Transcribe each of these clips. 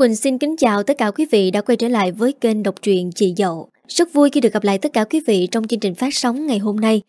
Quỳnh xin kính chào tất cả quý vị đã quay trở lại với kênh đọc truyện Chị Dậu. Rất vui khi được gặp lại tất cả quý vị trong chương trình phát sóng ngày hôm nay.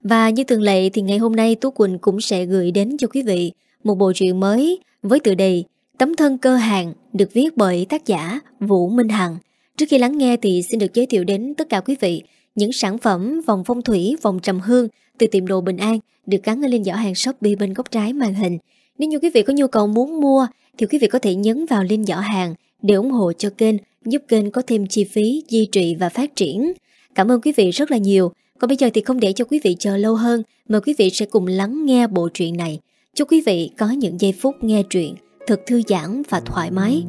Và như thường lệ thì ngày hôm nay Tú Quỳnh cũng sẽ gửi đến cho quý vị một bộ truyện mới với tựa đề Tấm thân cơ hàng được viết bởi tác giả Vũ Minh Hằng. Trước khi lắng nghe thì xin được giới thiệu đến tất cả quý vị những sản phẩm vòng phong thủy, vòng trầm hương từ tiệm đồ Bình An được gắn ở lên giỏ hàng Shopee bên góc trái màn hình. Nếu như quý vị có nhu cầu muốn mua thì quý vị có thể nhấn vào link giỏ hàng để ủng hộ cho kênh, giúp kênh có thêm chi phí, duy trì và phát triển. Cảm ơn quý vị rất là nhiều. Còn bây giờ thì không để cho quý vị chờ lâu hơn, mời quý vị sẽ cùng lắng nghe bộ truyện này. Chúc quý vị có những giây phút nghe truyện thật thư giãn và thoải mái.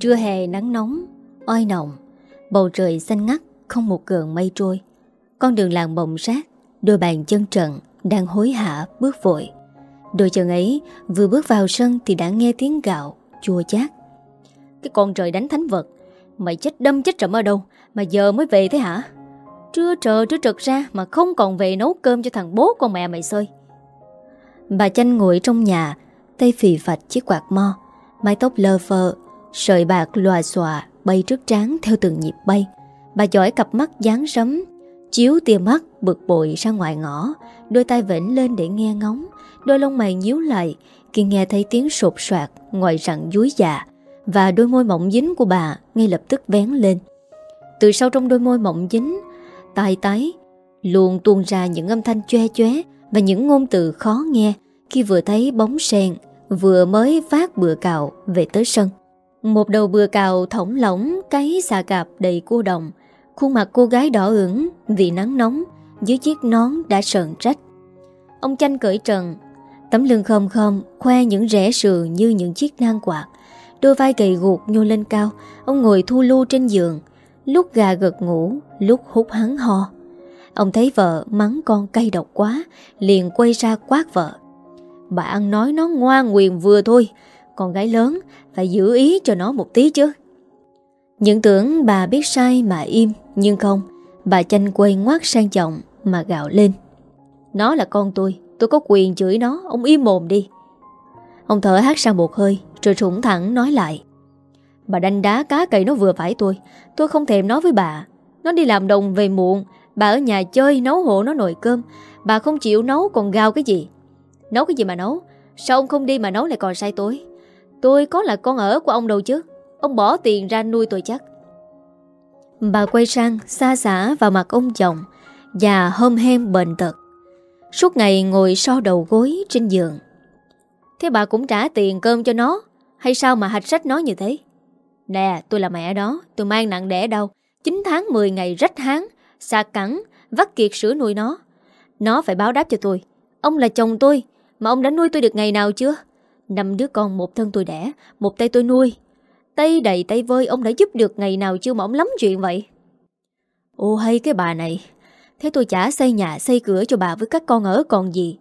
Trưa hè nắng nóng, oi nồng Bầu trời xanh ngắt, Không một cơn mây trôi. Con đường làng bồng sát, Đôi bàn chân trần Đang hối hả bước vội. Đôi chân ấy vừa bước vào sân Thì đã nghe tiếng gạo, chua chát. Cái con trời đánh thánh vật, Mày chết đâm chết trầm ở đâu Mà giờ mới về thế hả? Trưa trờ trưa trực ra Mà không còn về nấu cơm cho thằng bố con mẹ mày xơi. Bà chanh ngồi trong nhà, Tay phì phạch chiếc quạt mo, Mái tóc lơ phơ, Sợi bạc lòa xòa bay trước trán theo từng nhịp bay. Bà giỏi cặp mắt dán sấm, chiếu tia mắt bực bội ra ngoài ngõ, đôi tay vĩnh lên để nghe ngóng, đôi lông mày nhíu lại khi nghe thấy tiếng sột soạt ngoài rặng dúi dạ và đôi môi mỏng dính của bà ngay lập tức vén lên. Từ sau trong đôi môi mỏng dính, tai tái luôn tuôn ra những âm thanh choe choé và những ngôn từ khó nghe khi vừa thấy bóng sen vừa mới phát bừa cào về tới sân. Một đầu bừa cào thỏng lỏng, Cái xà cạp đầy cô đồng. Khuôn mặt cô gái đỏ ửng, Vì nắng nóng, Dưới chiếc nón đã sờn trách Ông chanh cởi trần, Tấm lưng khom khom, Khoe những rẽ sườn như những chiếc nang quạt. Đôi vai gầy guộc nhô lên cao, Ông ngồi thu lưu trên giường. Lúc gà gật ngủ, Lúc hút hắn ho. Ông thấy vợ mắng con cay độc quá, Liền quay ra quát vợ. Bà ăn nói nó ngoan nguyền vừa thôi con gái lớn phải giữ ý cho nó một tí chứ. Những tưởng bà biết sai mà im, Nhưng không, Bà chanh quay ngoát sang trọng Mà gạo lên. Nó là con tôi Tôi có quyền chửi nó, Ông im mồm đi. Ông thở hát sang một hơi, Rồi trũng thẳng nói lại. Bà đánh đá cá cậy nó vừa phải tôi Tôi không thèm nói với bà. Nó đi làm đồng về muộn, Bà ở nhà chơi nấu hộ nó nồi cơm, Bà không chịu nấu còn gào cái gì. Nấu cái gì mà nấu? Sao ông không đi mà nấu lại còn sai tối Tôi có là con ở của ông đâu chứ? Ông bỏ tiền ra nuôi tôi chắc. Bà quay sang, xa xả vào mặt ông chồng Và hôm hem bệnh tật. Suốt ngày ngồi so đầu gối trên giường. Thế bà cũng trả tiền cơm cho nó? Hay sao mà hạch sách nó như thế? Nè, tôi là mẹ đó, Tôi mang nặng đẻ đâu. 9 tháng 10 ngày rách háng, xa cẳng, Vắt kiệt sữa nuôi nó. Nó phải báo đáp cho tôi. Ông là chồng tôi, Mà ông đã nuôi tôi được ngày nào chưa? Năm đứa con một thân tôi đẻ Một tay tôi nuôi. Tay đầy tay vơi ông đã giúp được ngày nào chưa mà ông lắm chuyện vậy? Ô hay cái bà này. Thế tôi chả xây nhà xây cửa cho bà với các con ở còn gì.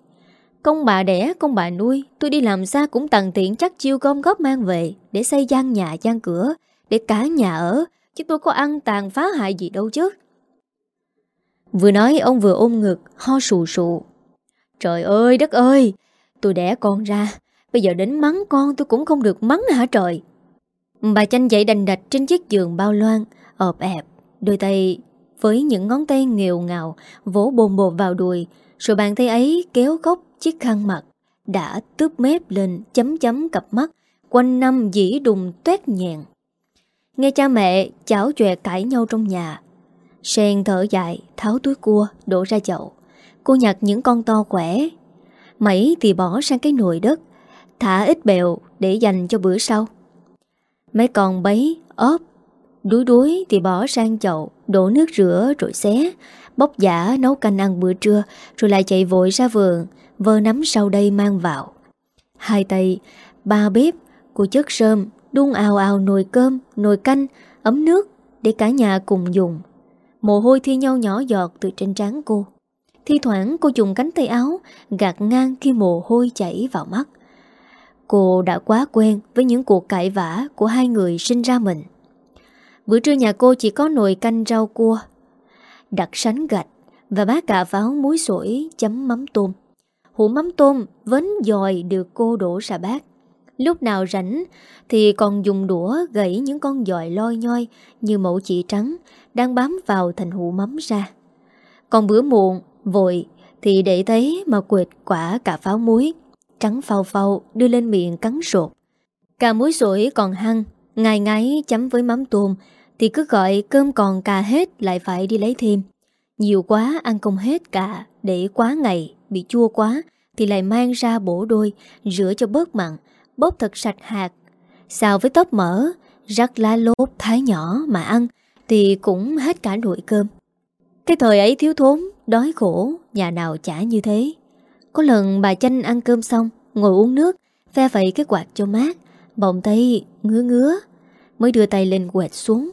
Công bà đẻ, công bà nuôi Tôi đi làm xa cũng tặng tiện chắc chiêu gom góp mang về Để xây gian nhà, gian cửa Để cả nhà ở Chứ tôi có ăn tàn phá hại gì đâu chứ. Vừa nói ông vừa ôm ngực Ho sù sụ. Trời ơi đất ơi Tôi đẻ con ra Bây giờ đến mắng con tôi cũng không được mắng hả trời? Bà chanh dậy đành đạch trên chiếc giường bao loan ợp ẹp, Đôi tay với những ngón tay nghèo ngào Vỗ bồn bột vào đùi, Rồi bàn tay ấy kéo góc chiếc khăn mặt Đã tướp mép lên chấm chấm cặp mắt, Quanh năm dĩ đùng tuét nhẹn. Nghe cha mẹ chảo chòe cãi nhau trong nhà, Sen thở dài, Tháo túi cua, đổ ra chậu. Cô nhặt những con to khỏe, Mẩy thì bỏ sang cái nồi đất Thả ít bèo để dành cho bữa sau. Mấy con bấy, ốp Đuối đuối thì bỏ sang chậu Đổ nước rửa rồi xé Bóc giả nấu canh ăn bữa trưa Rồi lại chạy vội ra vườn Vơ nắm sau đây mang vào. Hai tay, ba bếp của chất sơm, đun ào ào nồi cơm Nồi canh, ấm nước Để cả nhà cùng dùng. Mồ hôi thi nhau nhỏ giọt từ trên trán cô. Thi thoảng cô dùng cánh tay áo Gạt ngang khi mồ hôi chảy vào mắt. Cô đã quá quen với những cuộc cãi vã của hai người sinh ra mình. Bữa trưa nhà cô chỉ có nồi canh rau cua. đặt sánh gạch và bát cà pháo muối sủi chấm mắm tôm. Hũ mắm tôm vấn dòi được cô đổ ra bát. Lúc nào rảnh thì còn dùng đũa gãy những con dòi loi nhoi như mẫu chỉ trắng đang bám vào thành hũ mắm ra. Còn bữa muộn, vội thì để thấy mà quệt quả cà pháo muối, trắng phao phao đưa lên miệng cắn rột. Cà muối sủi còn hăng, ngày ngáy chấm với mắm tôm thì cứ gọi cơm còn cà hết lại phải đi lấy thêm. Nhiều quá ăn không hết cả, để quá ngày, bị chua quá thì lại mang ra bổ đôi, rửa cho bớt mặn, bóp thật sạch hạt. Xào với tóc mỡ, rắc lá lốt thái nhỏ mà ăn thì cũng hết cả nồi cơm. Cái thời ấy thiếu thốn, đói khổ, nhà nào chả như thế. Có lần bà Chanh ăn cơm xong, ngồi uống nước, phe vậy cái quạt cho mát, bỗng tay ngứa ngứa, mới đưa tay lên quẹt xuống.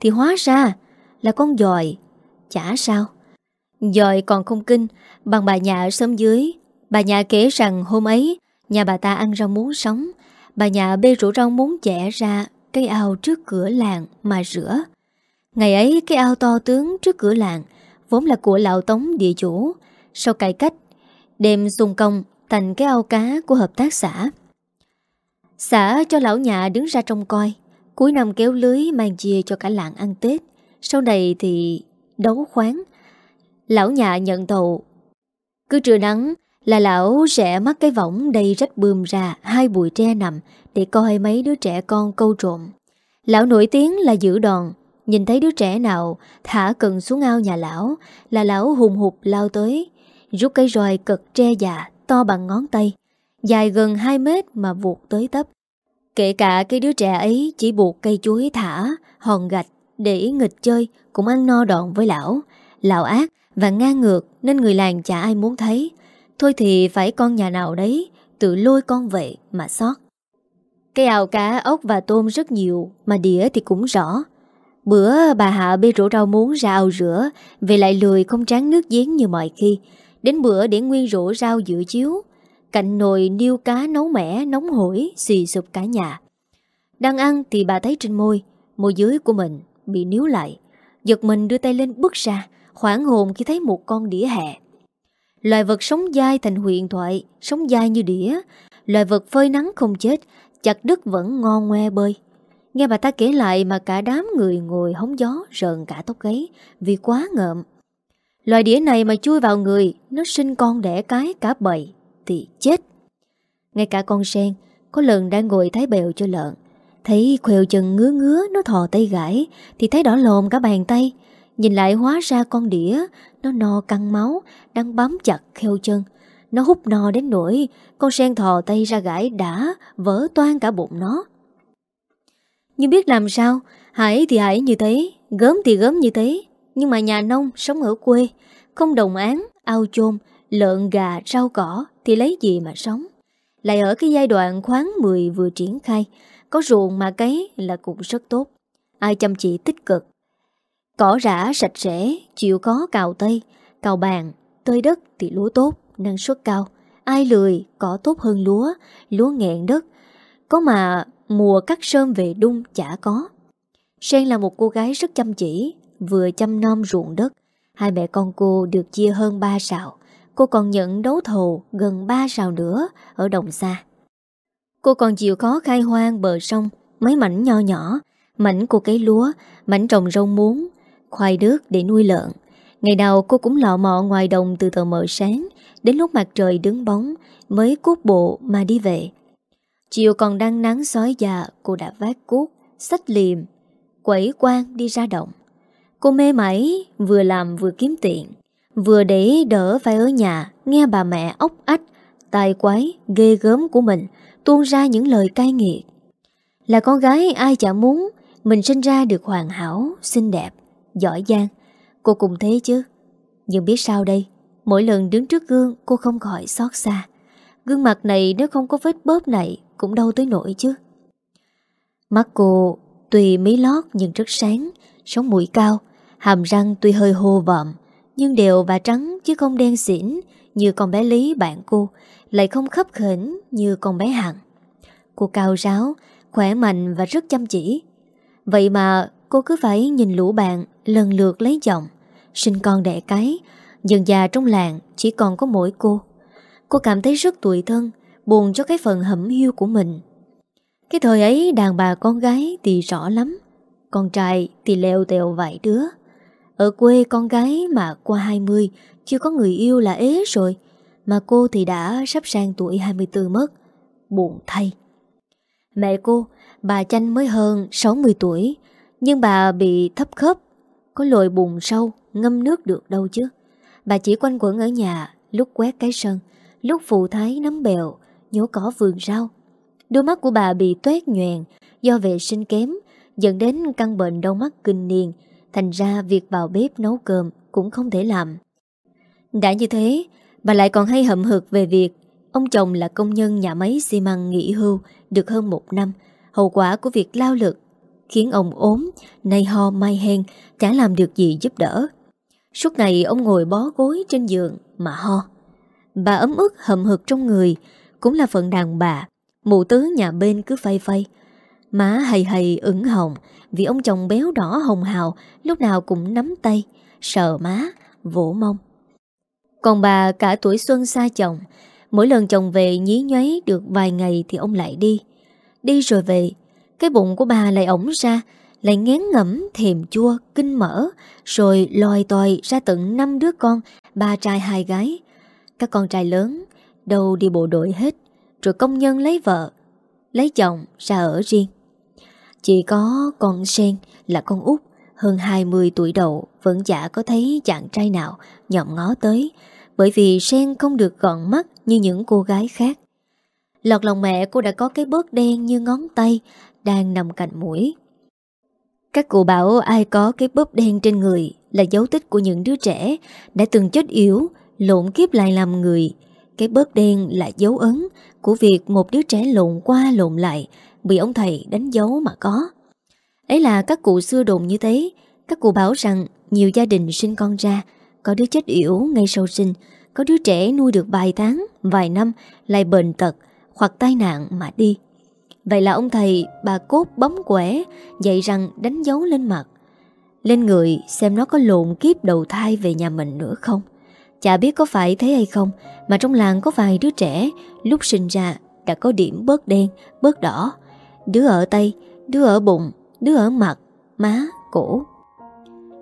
Thì hóa ra là con dòi, chả sao. Dòi còn không kinh, bằng bà nhà ở xóm dưới. Bà nhà kể rằng hôm ấy, nhà bà ta ăn rau muống sống. Bà nhà bê rủ rau muống chẻ ra cây ao trước cửa làng mà rửa. Ngày ấy cái ao to tướng trước cửa làng vốn là của lão tống địa chủ. Sau cải cách, đem xung công thành cái ao cá của hợp tác xã. Xã cho lão nhà đứng ra trông coi, cuối năm kéo lưới mang chia cho cả làng ăn Tết. Sau này thì đấu khoáng. Lão nhà nhận tàu. Cứ trưa nắng là lão sẽ mắc cái võng đầy rách bươm ra hai bụi tre nằm để coi mấy đứa trẻ con câu trộm. Lão nổi tiếng là giữ đòn, nhìn thấy đứa trẻ nào thả cần xuống ao nhà lão là lão hùng hụt lao tới, rút cây roi cực tre già to bằng ngón tay, dài gần 2 mét mà vuột tới tấp. Kể cả cái đứa trẻ ấy chỉ buộc cây chuối thả, hòn gạch để nghịch chơi cũng ăn no đòn với lão. Lão ác và ngang ngược nên người làng chả ai muốn thấy. Thôi thì phải con nhà nào đấy tự lôi con vậy mà sót. Cái ào cá, ốc và tôm rất nhiều mà đĩa thì cũng rõ. Bữa bà Hạ bê rổ rau muống ra ao rửa Về lại lười không tráng nước giếng như mọi khi Đến bữa để nguyên rổ rau dự chiếu. Cạnh nồi niêu cá nấu mẻ, Nóng hổi, xì sụp cả nhà. Đang ăn thì bà thấy trên môi Môi dưới của mình bị níu lại. Giật mình đưa tay lên bước ra, Hoảng hồn khi thấy một con đĩa hẹ Loài vật sống dai thành huyền thoại, Sống dai như đĩa. Loài vật phơi nắng không chết, Chặt đứt vẫn ngon ngoe bơi. Nghe bà ta kể lại mà cả đám người ngồi hóng gió rợn cả tóc gáy vì quá ngợm. Loài đĩa này mà chui vào người, nó sinh con đẻ cái cả bầy, thì chết. Ngay cả con sen, có lần đang ngồi thái bèo cho lợn. Thấy khều chân ngứa ngứa nó thò tay gãi, thì thấy đỏ lồm cả bàn tay. Nhìn lại hóa ra con đĩa, nó no căng máu, đang bám chặt kheo chân. Nó hút no đến nỗi, con sen thò tay ra gãi đã, vỡ toan cả bụng nó. Nhưng biết làm sao Hải thì Hải như thế Gớm thì gớm như thế nhưng mà nhà nông sống ở quê Không đồng án, ao chôn Lợn gà, rau cỏ Thì lấy gì mà sống? Lại ở cái giai đoạn khoáng 10 vừa triển khai Có ruộng mà cấy là cũng rất tốt. Ai chăm chỉ tích cực. Cỏ rã sạch sẽ Chịu có cào tây Cào bàn, tơi đất thì lúa tốt Năng suất cao. Ai lười, cỏ tốt hơn lúa Lúa nghẹn đất. Có mà mùa cắt sơm về đung chả có. Sen là một cô gái rất chăm chỉ, vừa chăm nom ruộng đất. Hai mẹ con cô được chia hơn ba sào. Cô còn nhận đấu thầu gần ba sào nữa ở đồng xa. Cô còn chịu khó khai hoang bờ sông, mấy mảnh nho nhỏ, mảnh cô cấy lúa, mảnh trồng rau muống, khoai đước để nuôi lợn. Ngày nào cô cũng lọ mọ ngoài đồng từ tờ mờ sáng, đến lúc mặt trời đứng bóng mới cút bộ mà đi về. Chiều còn đang nắng sói già Cô đã vác cuốc, sách liềm Quẩy quang đi ra động Cô mê mẩy vừa làm vừa kiếm tiền. Vừa để đỡ phải ở nhà Nghe bà mẹ ốc ách Tài quái, ghê gớm của mình Tuôn ra những lời cay nghiệt. Là con gái ai chả muốn Mình sinh ra được hoàn hảo, xinh đẹp Giỏi giang. Cô cùng thế chứ. Nhưng biết sao đây? Mỗi lần đứng trước gương cô không khỏi xót xa. Gương mặt này nếu không có vết bóp này cũng đâu tới nổi chứ. Mắt cô tuy mí lót nhưng rất sáng, sống mũi cao, hàm răng tuy hơi hô vợm, nhưng đều và trắng chứ không đen xỉn như con bé Lý bạn cô, lại không khấp khỉnh như con bé Hằng. Cô cao ráo, khỏe mạnh và rất chăm chỉ. Vậy mà cô cứ phải nhìn lũ bạn lần lượt lấy chồng. sinh con đẻ cái, dần già trong làng chỉ còn có mỗi cô. Cô cảm thấy rất tủi thân, buồn cho cái phần hẩm hiu của mình. Cái thời ấy đàn bà con gái thì rõ lắm, con trai thì leo tèo vài đứa. Ở quê con gái mà qua 20 chưa có người yêu là ế rồi, mà cô thì đã sắp sang tuổi 24 mất. Buồn thay. Mẹ cô, bà Chanh mới hơn 60 tuổi, nhưng bà bị thấp khớp, có lồi bùn sâu, ngâm nước được đâu chứ. Bà chỉ quanh quẩn ở nhà, lúc quét cái sân, lúc phụ thái nắm bèo, nhổ cỏ vườn rau. Đôi mắt của bà bị tuét nhoèn do vệ sinh kém, dẫn đến căn bệnh đau mắt kinh niên, thành ra việc vào bếp nấu cơm cũng không thể làm. Đã như thế, bà lại còn hay hậm hực về việc ông chồng là công nhân nhà máy xi măng nghỉ hưu được hơn một năm, hậu quả của việc lao lực khiến ông ốm, nay ho mai hen, chả làm được gì giúp đỡ. Suốt ngày ông ngồi bó gối trên giường mà ho. Bà ấm ức hậm hực trong người, cũng là phận đàn bà, mụ tứ nhà bên cứ phay phay. Má hầy hầy ửng hồng vì ông chồng béo đỏ hồng hào lúc nào cũng nắm tay, sờ má, vỗ mông. Còn bà cả tuổi xuân xa chồng, mỗi lần chồng về nhí nháy được vài ngày thì ông lại đi. Đi rồi về, cái bụng của bà lại ổng ra, lại ngén ngẩm thèm chua, kinh mỡ, rồi lòi tòi ra tận năm đứa con, ba trai hai gái. Các con trai lớn, đâu đi bộ đội hết, rồi công nhân lấy vợ, lấy chồng ra ở riêng. Chỉ có con Sen là con út hơn 20 tuổi đầu vẫn chả có thấy chàng trai nào nhòm ngó tới, bởi vì Sen không được gọn mắt như những cô gái khác. Lọt lòng mẹ cô đã có cái bớt đen như ngón tay đang nằm cạnh mũi. Các cụ bảo ai có cái bớt đen trên người là dấu tích của những đứa trẻ đã từng chết yếu, lộn kiếp lại làm người. Cái bớt đen là dấu ấn của việc một đứa trẻ lộn qua lộn lại bị ông thầy đánh dấu mà có. đấy là các cụ xưa đồn như thế, các cụ bảo rằng nhiều gia đình sinh con ra, có đứa chết yểu ngay sau sinh, có đứa trẻ nuôi được vài tháng, vài năm lại bệnh tật hoặc tai nạn mà đi. Vậy là ông thầy bà cốt bấm quẻ Dạy rằng đánh dấu lên mặt Lên người xem nó có lộn kiếp đầu thai về nhà mình nữa không Chả biết có phải thế hay không Mà trong làng có vài đứa trẻ Lúc sinh ra đã có điểm bớt đen Bớt đỏ Đứa ở tay, đứa ở bụng Đứa ở mặt, má, cổ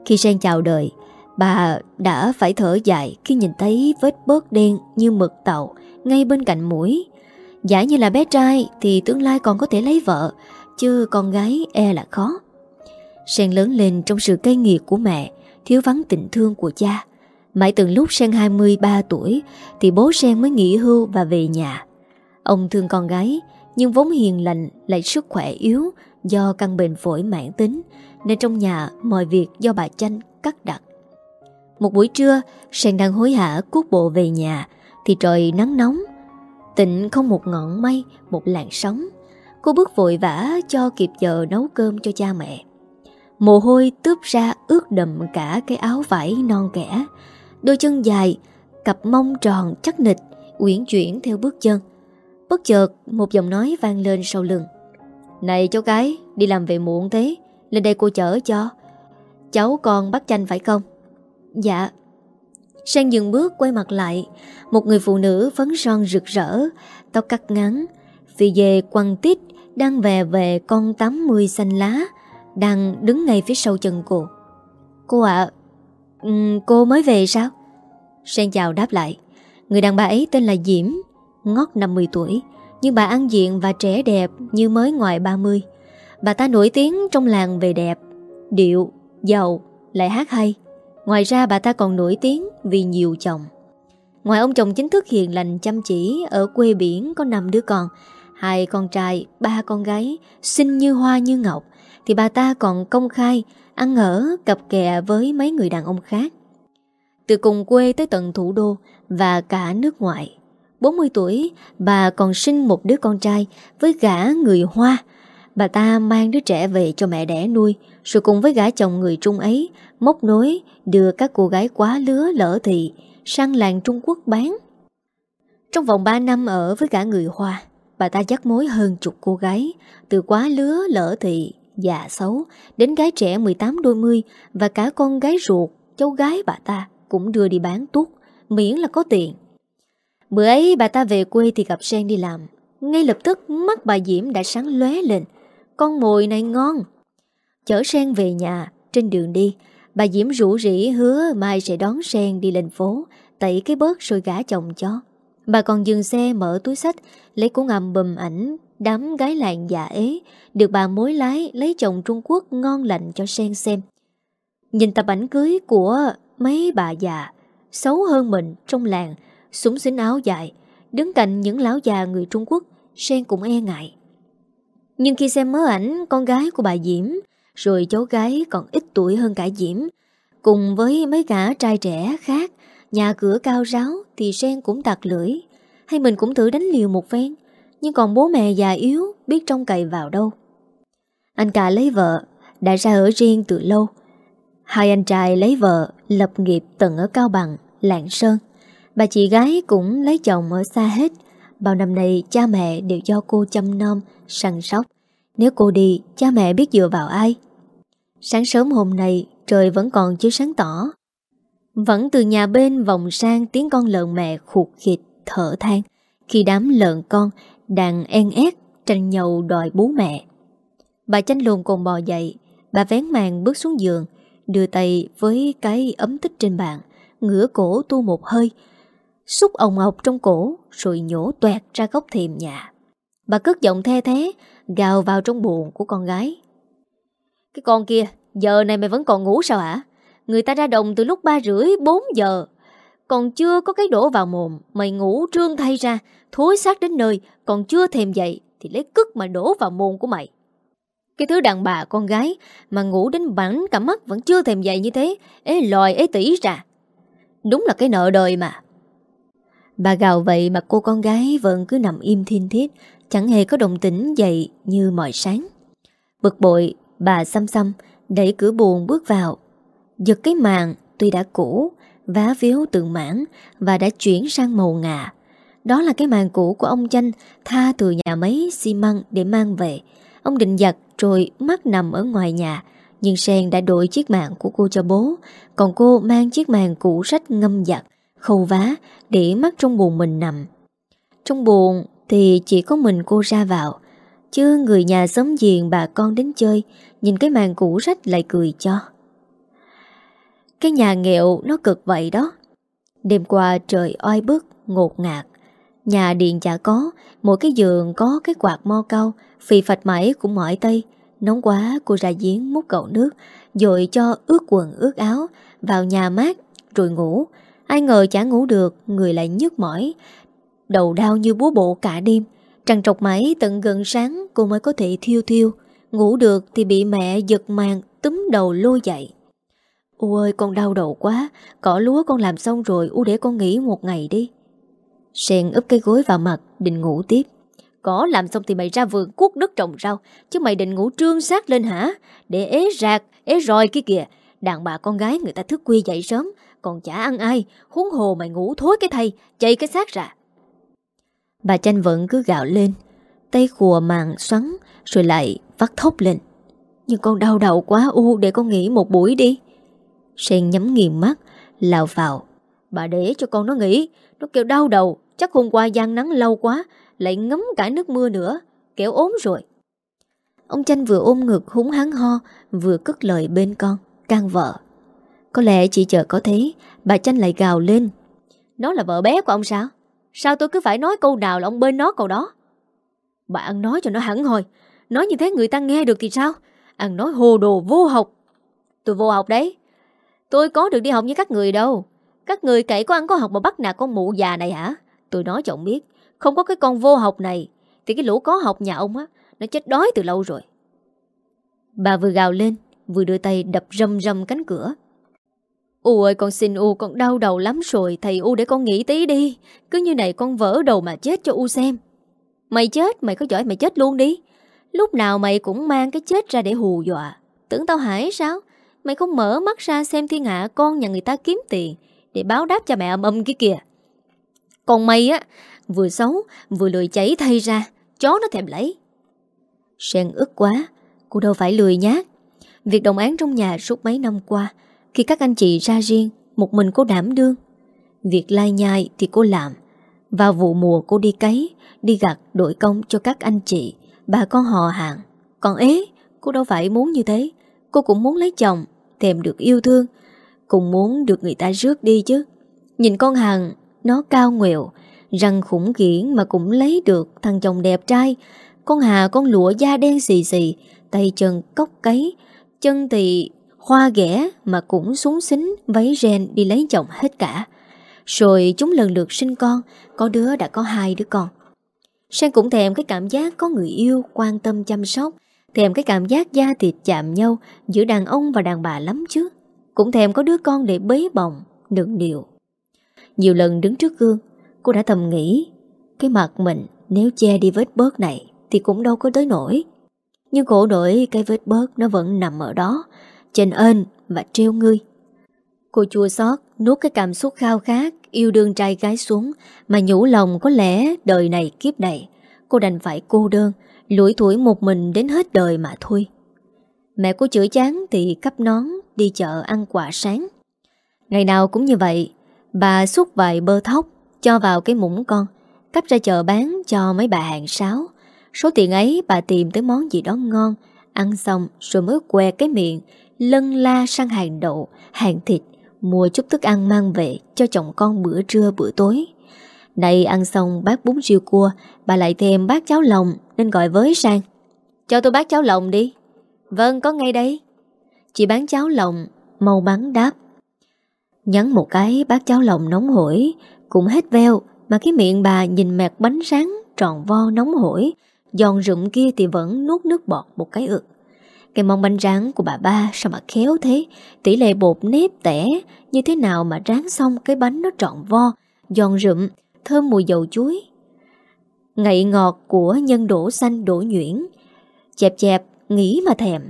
Khi sen chào đời Bà đã phải thở dài Khi nhìn thấy vết bớt đen như mực tàu Ngay bên cạnh mũi Giả như là bé trai thì tương lai còn có thể lấy vợ, chứ con gái e là khó. Sen lớn lên trong sự cay nghiệt của mẹ, thiếu vắng tình thương của cha. Mãi từng lúc Sen 23 tuổi thì bố Sen mới nghỉ hưu và về nhà. Ông thương con gái, nhưng vốn hiền lành lại sức khỏe yếu do căn bệnh phổi mãn tính, nên trong nhà mọi việc do bà Chanh cắt đặt. Một buổi trưa, Sen đang hối hả cuốc bộ về nhà, thì trời nắng nóng, Tịnh không một ngọn mây, một làn sóng. Cô bước vội vã cho kịp giờ nấu cơm cho cha mẹ. Mồ hôi tướp ra ướt đầm cả cái áo vải non kẻ. Đôi chân dài, cặp mông tròn chắc nịch, uyển chuyển theo bước chân. Bất chợt, một giọng nói vang lên sau lưng. Này cháu gái, đi làm về muộn thế, lên đây cô chở cho. Cháu còn bắt chanh phải không? Dạ, Sang dừng bước quay mặt lại Một người phụ nữ phấn son rực rỡ Tóc cắt ngắn Phi dề quăng tít Đang về về con 80 xanh lá Đang đứng ngay phía sau chân cô Cô ạ um, Cô mới về sao Sang chào đáp lại Người đàn bà ấy tên là Diễm Ngót 50 tuổi Nhưng bà ăn diện và trẻ đẹp như mới ngoài 30 Bà ta nổi tiếng trong làng về đẹp Điệu, giàu, lại hát hay Ngoài ra bà ta còn nổi tiếng vì nhiều chồng. Ngoài ông chồng chính thức hiền lành chăm chỉ ở quê biển có 5 đứa con, hai con trai, ba con gái, xinh như hoa như ngọc, thì bà ta còn công khai, ăn ở, cặp kè với mấy người đàn ông khác. Từ cùng quê tới tận thủ đô và cả nước ngoài. 40 tuổi, bà còn sinh một đứa con trai với gã người Hoa. Bà ta mang đứa trẻ về cho mẹ đẻ nuôi, rồi cùng với gã chồng người Trung ấy móc nối đưa các cô gái quá lứa lỡ thị sang làng Trung Quốc bán. Trong vòng 3 năm ở với gã người Hoa, bà ta dắt mối hơn chục cô gái, từ quá lứa lỡ thị, già xấu, đến gái trẻ 18 đôi mươi và cả con gái ruột Cháu gái bà ta cũng đưa đi bán tuốt Miễn là có tiền Bữa ấy bà ta về quê thì gặp Sen đi làm. Ngay lập tức, mắt bà Diễm đã sáng lóe lên. Con mồi này ngon. Chở Sen về nhà. Trên đường đi, Bà Diễm rủ rỉ hứa mai sẽ đón Sen đi lên phố, Tẩy cái bớt rồi gả chồng cho. Bà còn dừng xe mở túi sách, Lấy cuốn ngầm bùm ảnh Đám gái làng già ế, Được bà mối lái lấy chồng Trung Quốc ngon lành cho Sen xem. Nhìn tập ảnh cưới của mấy bà già, Xấu hơn mình trong làng Súng xính áo dài. Đứng cạnh những lão già người Trung Quốc, Sen cũng e ngại. Nhưng khi xem mớ ảnh con gái của bà Diễm, Rồi cháu gái còn ít tuổi hơn cả Diễm, Cùng với mấy gã trai trẻ khác, Nhà cửa cao ráo Thì Sen cũng tặc lưỡi. Hay mình cũng thử đánh liều một phen, Nhưng còn bố mẹ già yếu Biết trông cậy vào đâu. Anh cả lấy vợ, Đã ra ở riêng từ lâu. Hai anh trai lấy vợ Lập nghiệp tận ở Cao Bằng, Lạng Sơn. Bà chị gái cũng lấy chồng ở xa hết. Bao năm nay, cha mẹ đều do cô chăm nom, Săn sóc. Nếu cô đi, cha mẹ biết dựa vào ai? Sáng sớm hôm nay, Trời vẫn còn chưa sáng tỏ. Vẫn từ nhà bên vòng sang Tiếng con lợn mẹ khụt khịt, thở than. Khi đám lợn con Đang en ép tranh nhau đòi bú mẹ. Bà tranh lùn còn bò dậy. Bà vén màn bước xuống giường, Đưa tay với cái ấm tích trên bàn, Ngửa cổ tu một hơi Xúc ồng ọc trong cổ, Rồi nhổ toẹt ra góc thềm nhà. Bà cất giọng the thế, Gào vào trong buồn của con gái. Cái con kia, Giờ này mày vẫn còn ngủ sao hả? Người ta ra đồng từ lúc ba rưỡi 4 giờ. Còn chưa có cái đổ vào mồm, Mày ngủ trương thay ra, Thối xác đến nơi, Còn chưa thèm dậy, Thì lấy cức mà đổ vào mồm của mày. Cái thứ đàn bà con gái Mà ngủ đến bắn cả mắt Vẫn chưa thèm dậy như thế, ế lòi ế tỉ ra. Đúng là cái nợ đời mà. Bà gào vậy mà cô con gái vẫn cứ nằm im thiên thiết, Chẳng hề có động tĩnh dậy như mọi sáng. Bực bội, Bà xăm xăm, Đẩy cửa buồn bước vào. Giật cái màn tuy đã cũ, Vá víu tượng mãn Và đã chuyển sang màu ngà. Đó là cái màn cũ của ông Chanh Tha từ nhà máy xi măng để mang về. Ông định giặt rồi mắt nằm ở ngoài nhà, Nhưng Sen đã đổi chiếc màn của cô cho bố, Còn cô mang chiếc màn cũ rách ngâm giặt. Khâu vá để mắt trong buồn mình nằm. Trong buồn thì chỉ có mình cô ra vào Chứ người nhà xóm giềng bà con đến chơi Nhìn cái màn cũ rách lại cười cho. Cái nhà nghèo nó cực vậy đó. Đêm qua trời oi bức, ngột ngạt. Nhà điện chả có Mỗi cái giường có cái quạt mo cao Phì phạch mãi cũng mỏi tay. Nóng quá cô ra giếng múc cậu nước dội cho ướt quần ướt áo Vào nhà mát rồi ngủ. Ai ngờ chả ngủ được Người lại nhức mỏi. Đầu đau như búa bộ cả đêm Trăng trọc mãi tận gần sáng Cô mới có thể thiêu thiêu. Ngủ được thì bị mẹ giật màn Túm đầu lôi dậy. U ơi con đau đầu quá Cỏ lúa con làm xong rồi U để con nghỉ một ngày đi. Sen úp cái gối vào mặt Định ngủ tiếp. Có làm xong thì mày ra vườn cuốc đất trồng rau Chứ mày định ngủ trương sát lên hả? Để ế rạc, ế roi cái kìa. Đàn bà con gái người ta thức khuya dậy sớm còn chả ăn ai, Huống hồ mày ngủ thối cái thầy Chạy cái xác ra. Bà chanh vẫn cứ gạo lên, Tay khùa màng xoắn, Rồi lại vắt thốc lên. Nhưng con đau đầu quá, u, Để con nghỉ một buổi đi. Sen nhắm nghiền mắt, Lào vào. Bà để cho con nó nghỉ, Nó kêu đau đầu, Chắc hôm qua gian nắng lâu quá, Lại ngấm cả nước mưa nữa Kéo ốm rồi. Ông chanh vừa ôm ngực húng hắn ho, Vừa cất lời bên con, can vợ. Có lẽ chỉ chờ có thế Bà chanh lại gào lên. Nó là vợ bé của ông sao? Sao tôi cứ phải nói câu nào là ông bên nó câu đó? Bà ăn nói cho nó hẳn hồi Nói như thế người ta nghe được thì sao? Ăn nói hồ đồ vô học. Tôi vô học đấy. Tôi có được đi học như các người đâu. Các người kể có ăn có học mà bắt nạt con mụ già này hả? Tôi nói cho ông biết, Không có cái con vô học này. Thì cái lũ có học nhà ông á, Nó chết đói từ lâu rồi. Bà vừa gào lên, Vừa đưa tay đập râm râm cánh cửa. U ơi, con xin U, con đau đầu lắm rồi. Thầy U, để con nghỉ tí đi. Cứ như này con vỡ đầu mà chết cho U xem. Mày chết, mày có giỏi mày chết luôn đi. Lúc nào mày cũng mang cái chết ra để hù dọa. Tưởng tao hải sao? Mày không mở mắt ra xem thiên hạ con nhà người ta kiếm tiền Để báo đáp cho mẹ âm âm kia kìa. Còn mày á, Vừa xấu, vừa lười cháy thay ra. Chó nó thèm lấy. Sen ức quá, Cô đâu phải lười nhát. Việc đồng án trong nhà suốt mấy năm qua khi các anh chị ra riêng, Một mình cô đảm đương. Việc lai nhai thì cô làm, Vào vụ mùa cô đi cấy, Đi gặt đội công cho các anh chị, Bà con họ hàng. Còn ế, cô đâu phải muốn như thế, Cô cũng muốn lấy chồng, Thèm được yêu thương, Cũng muốn được người ta rước đi chứ. Nhìn con hàng, Nó cao nguyệu Răng khủng khiển mà cũng lấy được Thằng chồng đẹp trai. Con Hà con lụa da đen xì xì, Tay chân cốc cấy, Chân thì hoa ghẻ Mà cũng súng xính váy ren đi lấy chồng hết cả. Rồi chúng lần lượt sinh con, Có đứa đã có hai đứa con. Sang cũng thèm cái cảm giác có người yêu Quan tâm chăm sóc, Thèm cái cảm giác da thịt chạm nhau Giữa đàn ông và đàn bà lắm chứ. Cũng thèm có đứa con để bế bồng, nựng điệu. Nhiều lần đứng trước gương, Cô đã thầm nghĩ, Cái mặt mình nếu che đi vết bớt này Thì cũng đâu có tới nổi Nhưng khổ nổi cái vết bớt nó vẫn nằm ở đó trên ơn và treo ngươi. Cô chua xót, nuốt cái cảm xúc khao khát, Yêu đương trai gái xuống, Mà nhủ lòng có lẽ đời này kiếp này, Cô đành phải cô đơn Lũi tuổi một mình đến hết đời mà thôi. Mẹ cô chữa chán thì cắp nón, Đi chợ ăn quả sáng. Ngày nào cũng như vậy, Bà xúc vài bơ thóc, cho vào cái muỗng con Cắp ra chợ bán cho mấy bà hàng sáo. Số tiền ấy bà tìm tới món gì đó ngon, Ăn xong rồi mới que cái miệng Lân la sang hàng đậu, Hàng thịt, Mua chút thức ăn mang về Cho chồng con bữa trưa bữa tối. Này ăn xong bát bún riêu cua, Bà lại thêm bát cháo lòng Nên gọi với sang. Cho tôi bát cháo lòng đi. Vâng có ngay đấy. Chị bán cháo lòng, Mau bắn đáp. Nhắn một cái bát cháo lòng nóng hổi, cũng hết veo, Mà cái miệng bà nhìn mẹt bánh rán Tròn vo nóng hổi. Giòn rụm kia thì vẫn nuốt nước bọt một cái ực. Cái món bánh rán của bà ba Sao mà khéo thế? Tỷ lệ bột nếp tẻ, Như thế nào mà rán xong cái bánh nó trọn vo, Giòn rụm, Thơm mùi dầu chuối. Ngậy ngọt của nhân đổ xanh đổ nhuyễn, Chẹp chẹp Nghĩ mà thèm.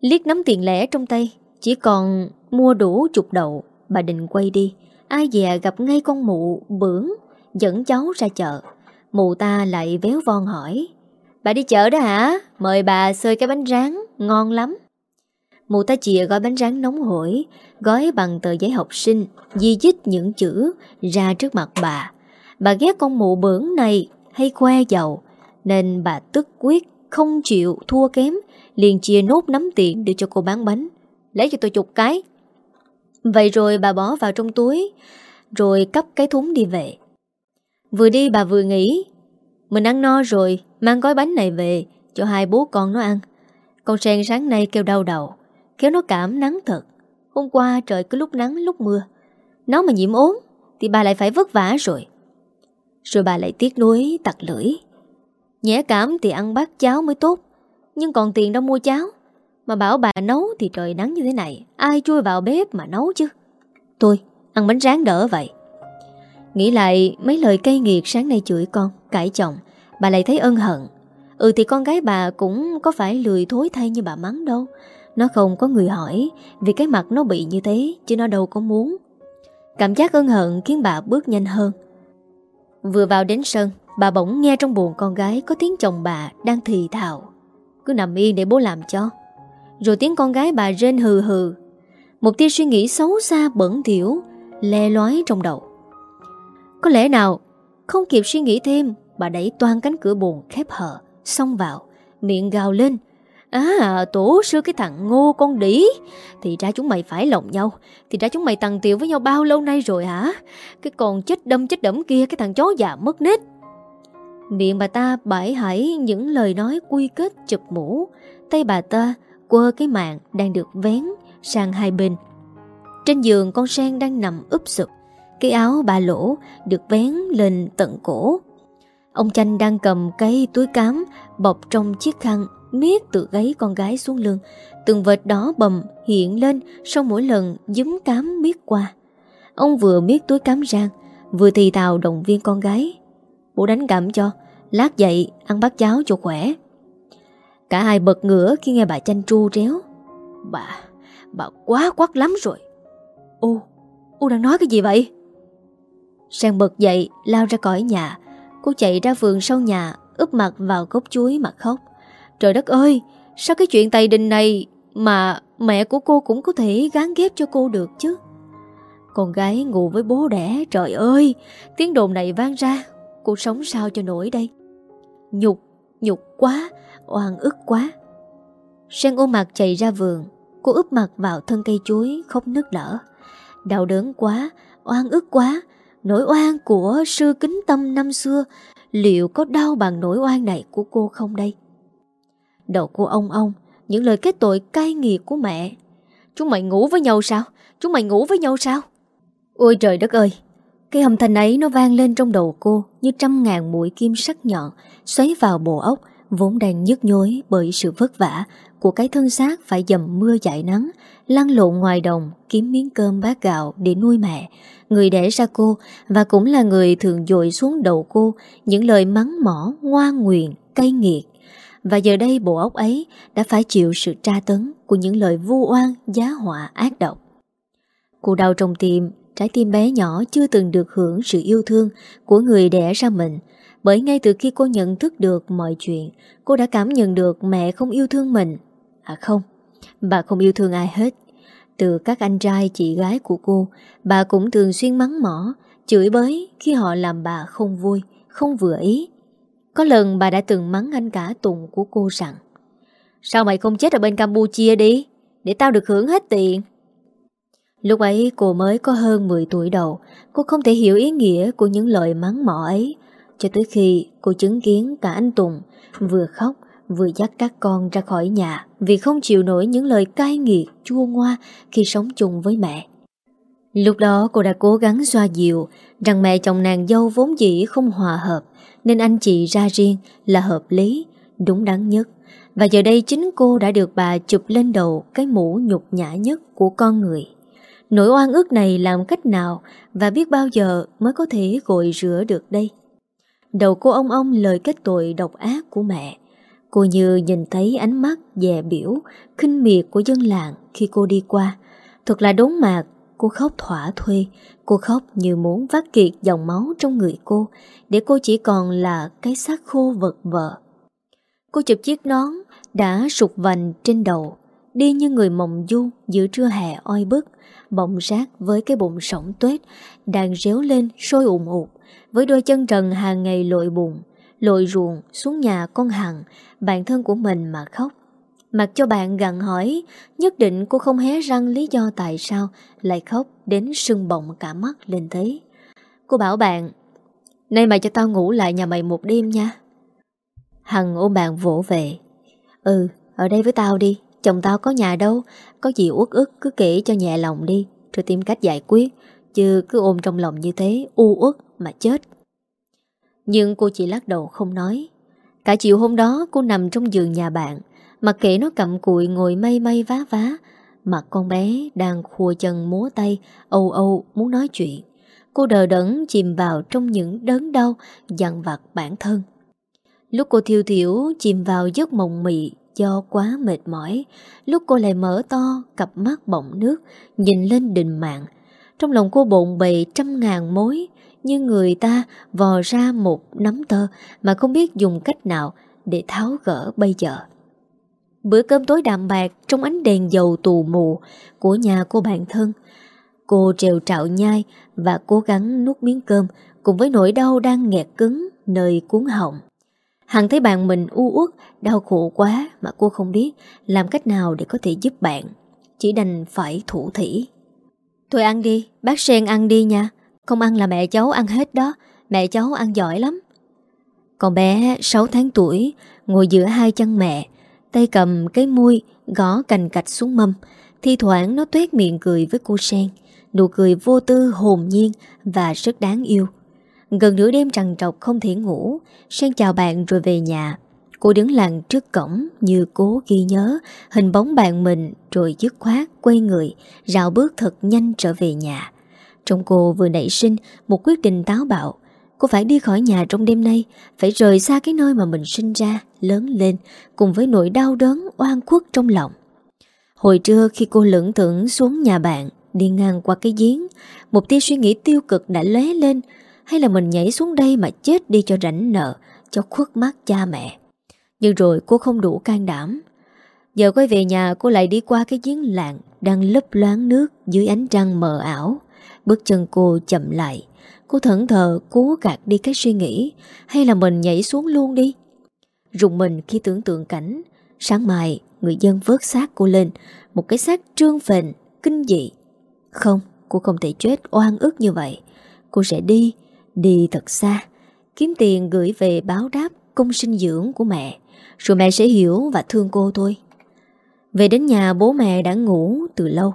Liết nắm tiền lẻ trong tay, Chỉ còn mua đủ chục đậu Bà định quay đi. Ai dè gặp ngay con mụ bưỡng Dẫn cháu ra chợ. Mụ ta lại véo von hỏi Bà đi chợ đó hả? Mời bà xơi cái bánh rán, Ngon lắm. Mụ ta chìa gói bánh rán nóng hổi, Gói bằng tờ giấy học sinh, Di dích những chữ ra trước mặt bà. Bà ghét con mụ bưởng này Hay khoe giàu, Nên bà tức quyết không chịu thua kém, Liền chia nốt nắm tiền để cho cô bán bánh. Lấy cho tôi chục cái. Vậy rồi bà bỏ vào trong túi, Rồi cắp cái thúng đi về. Vừa đi bà vừa nghĩ mình ăn no rồi, Mang gói bánh này về, Cho hai bố con nó ăn. Con sen sáng nay kêu đau đầu, Kéo nó cảm nắng thật. Hôm qua trời cứ lúc nắng lúc mưa. Nó mà nhiễm ốm, Thì bà lại phải vất vả rồi. Rồi bà lại tiếc nuối, tặc lưỡi. Nhẽ cảm thì ăn bát cháo mới tốt, Nhưng còn tiền đâu mua cháo. Mà bảo bà nấu thì trời nắng như thế này, Ai chui vào bếp mà nấu chứ? Tôi ăn bánh rán đỡ vậy. Nghĩ lại mấy lời cay nghiệt sáng nay chửi con. Cãi chồng, Bà lại thấy ân hận. Ừ thì con gái bà cũng có phải lười thối thay như bà mắng đâu. Nó không có người hỏi, Vì cái mặt nó bị như thế, Chứ nó đâu có muốn. Cảm giác ân hận khiến bà bước nhanh hơn. Vừa vào đến sân, Bà bỗng nghe trong buồn con gái Có tiếng chồng bà đang thì thào. Cứ nằm yên để bố làm cho. Rồi tiếng con gái bà rên hừ hừ. Một tia suy nghĩ xấu xa bẩn thiểu Le lói trong đầu. Có lẽ nào không kịp suy nghĩ thêm Bà đẩy toan cánh cửa buồn khép hờ Xông vào Miệng gào lên. À tổ sư cái thằng ngô con đỉ. Thì ra chúng mày phải lòng nhau. Thì ra chúng mày tằng tiểu với nhau bao lâu nay rồi hả? Cái con chết đâm chết đẫm kia Cái thằng chó già mất nết. Miệng bà ta bãi hải những lời nói quy kết chụp mũ. Tay bà ta quơ cái mạng đang được vén sang hai bên. Trên giường con sen đang nằm úp sụp, cái áo ba lỗ được vén lên tận cổ. Ông Chanh đang cầm cây túi cám bọc trong chiếc khăn miết từ gáy con gái xuống lưng. Từng vệt đỏ bầm hiện lên sau mỗi lần dúm cám miết qua. Ông vừa miết túi cám rang, vừa thì tào động viên con gái. Bố đánh cảm cho, lát dậy ăn bát cháo cho khỏe. Cả hai bật ngửa khi nghe bà chanh tru réo Bà, bà quá quắc lắm rồi U, U đang nói cái gì vậy? Sang bật dậy, lao ra khỏi nhà. Cô chạy ra vườn sau nhà úp mặt vào gốc chuối mà khóc. Trời đất ơi, sao cái chuyện tày đình này Mà Mẹ của cô cũng có thể gán ghép cho cô được chứ? Con gái ngủ với bố đẻ Trời ơi Tiếng đồn này vang ra. Cô sống sao cho nổi đây? Nhục, nhục quá Oan ức quá. Sen ôm mặt chạy ra vườn. Cô úp mặt vào thân cây chuối Khóc nức nở. Đau đớn quá, oan ức quá. Nỗi oan của sư kính tâm năm xưa, Liệu có đau bằng nỗi oan này của cô không đây? Đầu cô ông ông, Những lời kết tội cay nghiệt của mẹ. Chúng mày ngủ với nhau sao? Chúng mày ngủ với nhau sao? Ôi trời đất ơi! Cái âm thanh ấy nó vang lên trong đầu cô Như trăm ngàn mũi kim sắc nhọn Xoáy vào bộ óc, Vốn đang nhức nhối bởi sự vất vả Của cái thân xác phải dầm mưa dại nắng, Lăn lộn ngoài đồng Kiếm miếng cơm bát gạo để nuôi mẹ Người đẻ ra cô Và cũng là người thường dội xuống đầu cô Những lời mắng mỏ, ngoan nguyện, cay nghiệt. Và giờ đây bộ óc ấy Đã phải chịu sự tra tấn Của những lời vu oan, giá họa, ác độc. Cô đau trong tim Trái tim bé nhỏ chưa từng được hưởng sự yêu thương Của người đẻ ra mình Bởi ngay từ khi cô nhận thức được mọi chuyện Cô đã cảm nhận được mẹ không yêu thương mình. À không Bà không yêu thương ai hết. Từ các anh trai chị gái của cô. Bà cũng thường xuyên mắng mỏ, Chửi bới khi họ làm bà không vui, Không vừa ý. Có lần bà đã từng mắng anh cả Tùng của cô rằng, Sao mày không chết ở bên Campuchia đi? Để tao được hưởng hết tiền. Lúc ấy cô mới có hơn 10 tuổi đầu, Cô không thể hiểu ý nghĩa của những lời mắng mỏ ấy. Cho tới khi cô chứng kiến cả anh Tùng Vừa khóc vừa dắt các con ra khỏi nhà vì không chịu nổi những lời cay nghiệt chua ngoa khi sống chung với mẹ. Lúc đó cô đã cố gắng xoa dịu rằng mẹ chồng nàng dâu vốn dĩ không hòa hợp nên anh chị ra riêng là hợp lý, đúng đắn nhất. Và giờ đây chính cô đã được bà chụp lên đầu cái mũ nhục nhã nhất của con người. Nỗi oan ức này làm cách nào và biết bao giờ mới có thể gội rửa được đây? Đầu cô ông ông lời kết tội độc ác của mẹ Cô như nhìn thấy ánh mắt dè biểu, khinh miệt của dân làng khi cô đi qua. Thật là đốn mạc, cô khóc thỏa thuê. Cô khóc như muốn vắt kiệt dòng máu trong người cô, để cô chỉ còn là cái xác khô vật vợ. Cô chụp chiếc nón đã sụt vành trên đầu, đi như người mộng du giữa trưa hè oi bức, bọng rác với cái bụng sổng tuết, đang réo lên sôi ủng ụt, với đôi chân trần hàng ngày lội bụng, lội ruộng xuống nhà con Hằng, bạn thân của mình mà khóc. Mặc cho bạn gặn hỏi, nhất định cô không hé răng lý do tại sao lại khóc đến sưng bọng cả mắt lên thế. Cô bảo bạn, nay mày cho tao ngủ lại nhà mày một đêm nha. Hằng ôm bạn vỗ về. Ừ, ở đây với tao đi, chồng tao có nhà đâu, có gì uất ức cứ kể cho nhẹ lòng đi, rồi tìm cách giải quyết, chứ cứ ôm trong lòng như thế, u uất mà chết. Nhưng cô chỉ lắc đầu không nói. Cả chiều hôm đó, cô nằm trong giường nhà bạn. Mặc kệ nó cầm cụi ngồi mây mây vá vá Mặt con bé đang khua chân múa tay, Âu âu, muốn nói chuyện. Cô đờ đẫn chìm vào trong những đớn đau Dằn vặt bản thân. Lúc cô thiêu thiểu chìm vào giấc mộng mị Do quá mệt mỏi, Lúc cô lại mở to Cặp mắt bọng nước, Nhìn lên đình mạng. Trong lòng cô bộn bề trăm ngàn mối như người ta vò ra một nắm tơ mà không biết dùng cách nào để tháo gỡ bây giờ. Bữa cơm tối đạm bạc trong ánh đèn dầu tù mù của nhà cô bạn thân. Cô trèo trạo nhai và cố gắng nuốt miếng cơm cùng với nỗi đau đang nghẹt cứng nơi cuốn họng. Hằng thấy bạn mình u uất, đau khổ quá mà cô không biết làm cách nào để có thể giúp bạn. Chỉ đành phải thủ thỉ. Thôi ăn đi, bác Sen ăn đi nha. Không ăn là mẹ cháu ăn hết đó. Mẹ cháu ăn giỏi lắm. Con bé 6 tháng tuổi Ngồi giữa hai chân mẹ Tay cầm cái muôi Gõ cành cạch xuống mâm. Thi thoảng nó tuét miệng cười với cô Sen Nụ cười vô tư hồn nhiên Và rất đáng yêu. Gần nửa đêm trằn trọc không thể ngủ Sen chào bạn rồi về nhà. Cô đứng lặng trước cổng như cố ghi nhớ hình bóng bạn mình rồi dứt khoát quay người, rào bước thật nhanh trở về nhà. Trong cô vừa nảy sinh một quyết định táo bạo. Cô phải đi khỏi nhà trong đêm nay, Phải rời xa cái nơi mà mình sinh ra, Lớn lên, Cùng với nỗi đau đớn, oan khuất trong lòng. Hồi trưa khi cô lưỡng tưởng xuống nhà bạn, Đi ngang qua cái giếng, Một tia suy nghĩ tiêu cực đã lóe lên, Hay là mình nhảy xuống đây mà chết đi cho rảnh nợ, Cho khuất mắt cha mẹ. Nhưng rồi cô không đủ can đảm. Giờ quay về nhà, cô lại đi qua cái giếng lạng Đang lấp loáng nước dưới ánh trăng mờ ảo. Bước chân cô chậm lại. Cô thẫn thờ cố gạt đi cái suy nghĩ, Hay là mình nhảy xuống luôn đi? Rùng mình khi tưởng tượng cảnh, Sáng mai người dân vớt xác cô lên, Một cái xác trương phình Kinh dị. Không, cô không thể chết oan ức như vậy. Cô sẽ đi Đi thật xa, Kiếm tiền gửi về báo đáp công sinh dưỡng của mẹ, Rồi mẹ sẽ hiểu và thương cô thôi. Về đến nhà bố mẹ đã ngủ từ lâu,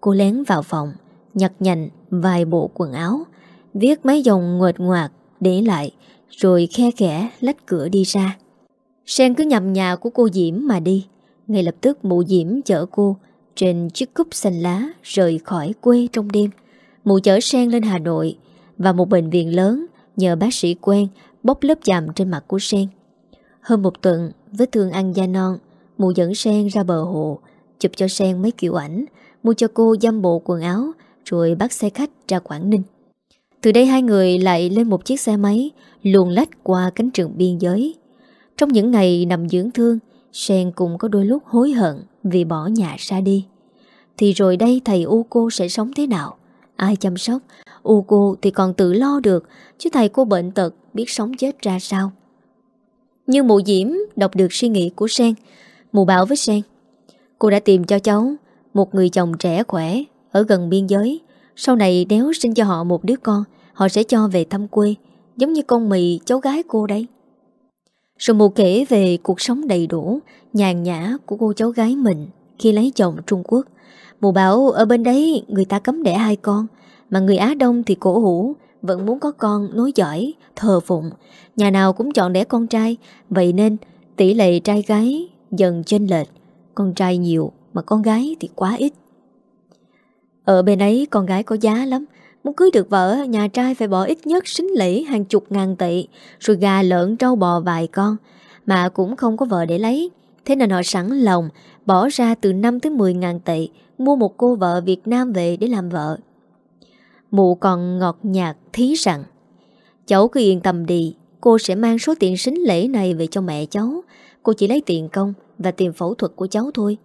Cô lén vào phòng Nhặt nhành vài bộ quần áo, Viết mấy dòng nguệt ngoạc Để lại, Rồi khe khẽ lách cửa đi ra. Sen cứ nhầm nhà của cô Diễm mà đi. Ngay lập tức mụ Diễm chở cô Trên chiếc cúp xanh lá Rời khỏi quê trong đêm. Mụ chở Sen lên Hà Nội Và một bệnh viện lớn Nhờ bác sĩ quen bóc lớp chàm trên mặt của Sen. Hơn một tuần Vết thương ăn da non, Mụ dẫn Sen ra bờ hồ, Chụp cho Sen mấy kiểu ảnh, Mua cho cô dăm bộ quần áo rồi bắt xe khách ra Quảng Ninh. Từ đây hai người lại lên một chiếc xe máy, Luồn lách qua cánh trường biên giới. Trong những ngày nằm dưỡng thương, Sen cũng có đôi lúc hối hận Vì bỏ nhà ra đi. Thì rồi đây thầy U cô sẽ sống thế nào? Ai chăm sóc? U cô thì còn tự lo được, Chứ thầy cô bệnh tật biết sống chết ra sao? Như mụ Diễm đọc được suy nghĩ của Sen, Mụ bảo với Sen, Cô đã tìm cho cháu Một người chồng trẻ khỏe ở gần biên giới. Sau này nếu sinh cho họ một đứa con, Họ sẽ cho về thăm quê, Giống như con mì cháu gái cô đấy. Rồi mụ kể về cuộc sống đầy đủ, Nhàn nhã của cô cháu gái mình Khi lấy chồng Trung Quốc. Mụ bảo ở bên đấy người ta cấm đẻ hai con, Mà người Á Đông thì cổ hủ, Vẫn muốn có con nối giỏi Thờ phụng. Nhà nào cũng chọn đẻ con trai, Vậy nên tỷ lệ trai gái dần chênh lệch. Con trai nhiều Mà con gái thì quá ít. Ở bên ấy, con gái có giá lắm. Muốn cưới được vợ, Nhà trai phải bỏ ít nhất xính lễ hàng chục ngàn tệ Rồi gà lợn trâu bò vài con. Mà cũng không có vợ để lấy. Thế nên họ sẵn lòng Bỏ ra từ 5 tới 10 ngàn tệ Mua một cô vợ Việt Nam về để làm vợ. Mụ còn ngọt nhạt, thí rằng, Cháu cứ yên tâm đi, Cô sẽ mang số tiền xính lễ này về cho mẹ cháu. Cô chỉ lấy tiền công Và tiền phẫu thuật của cháu thôi.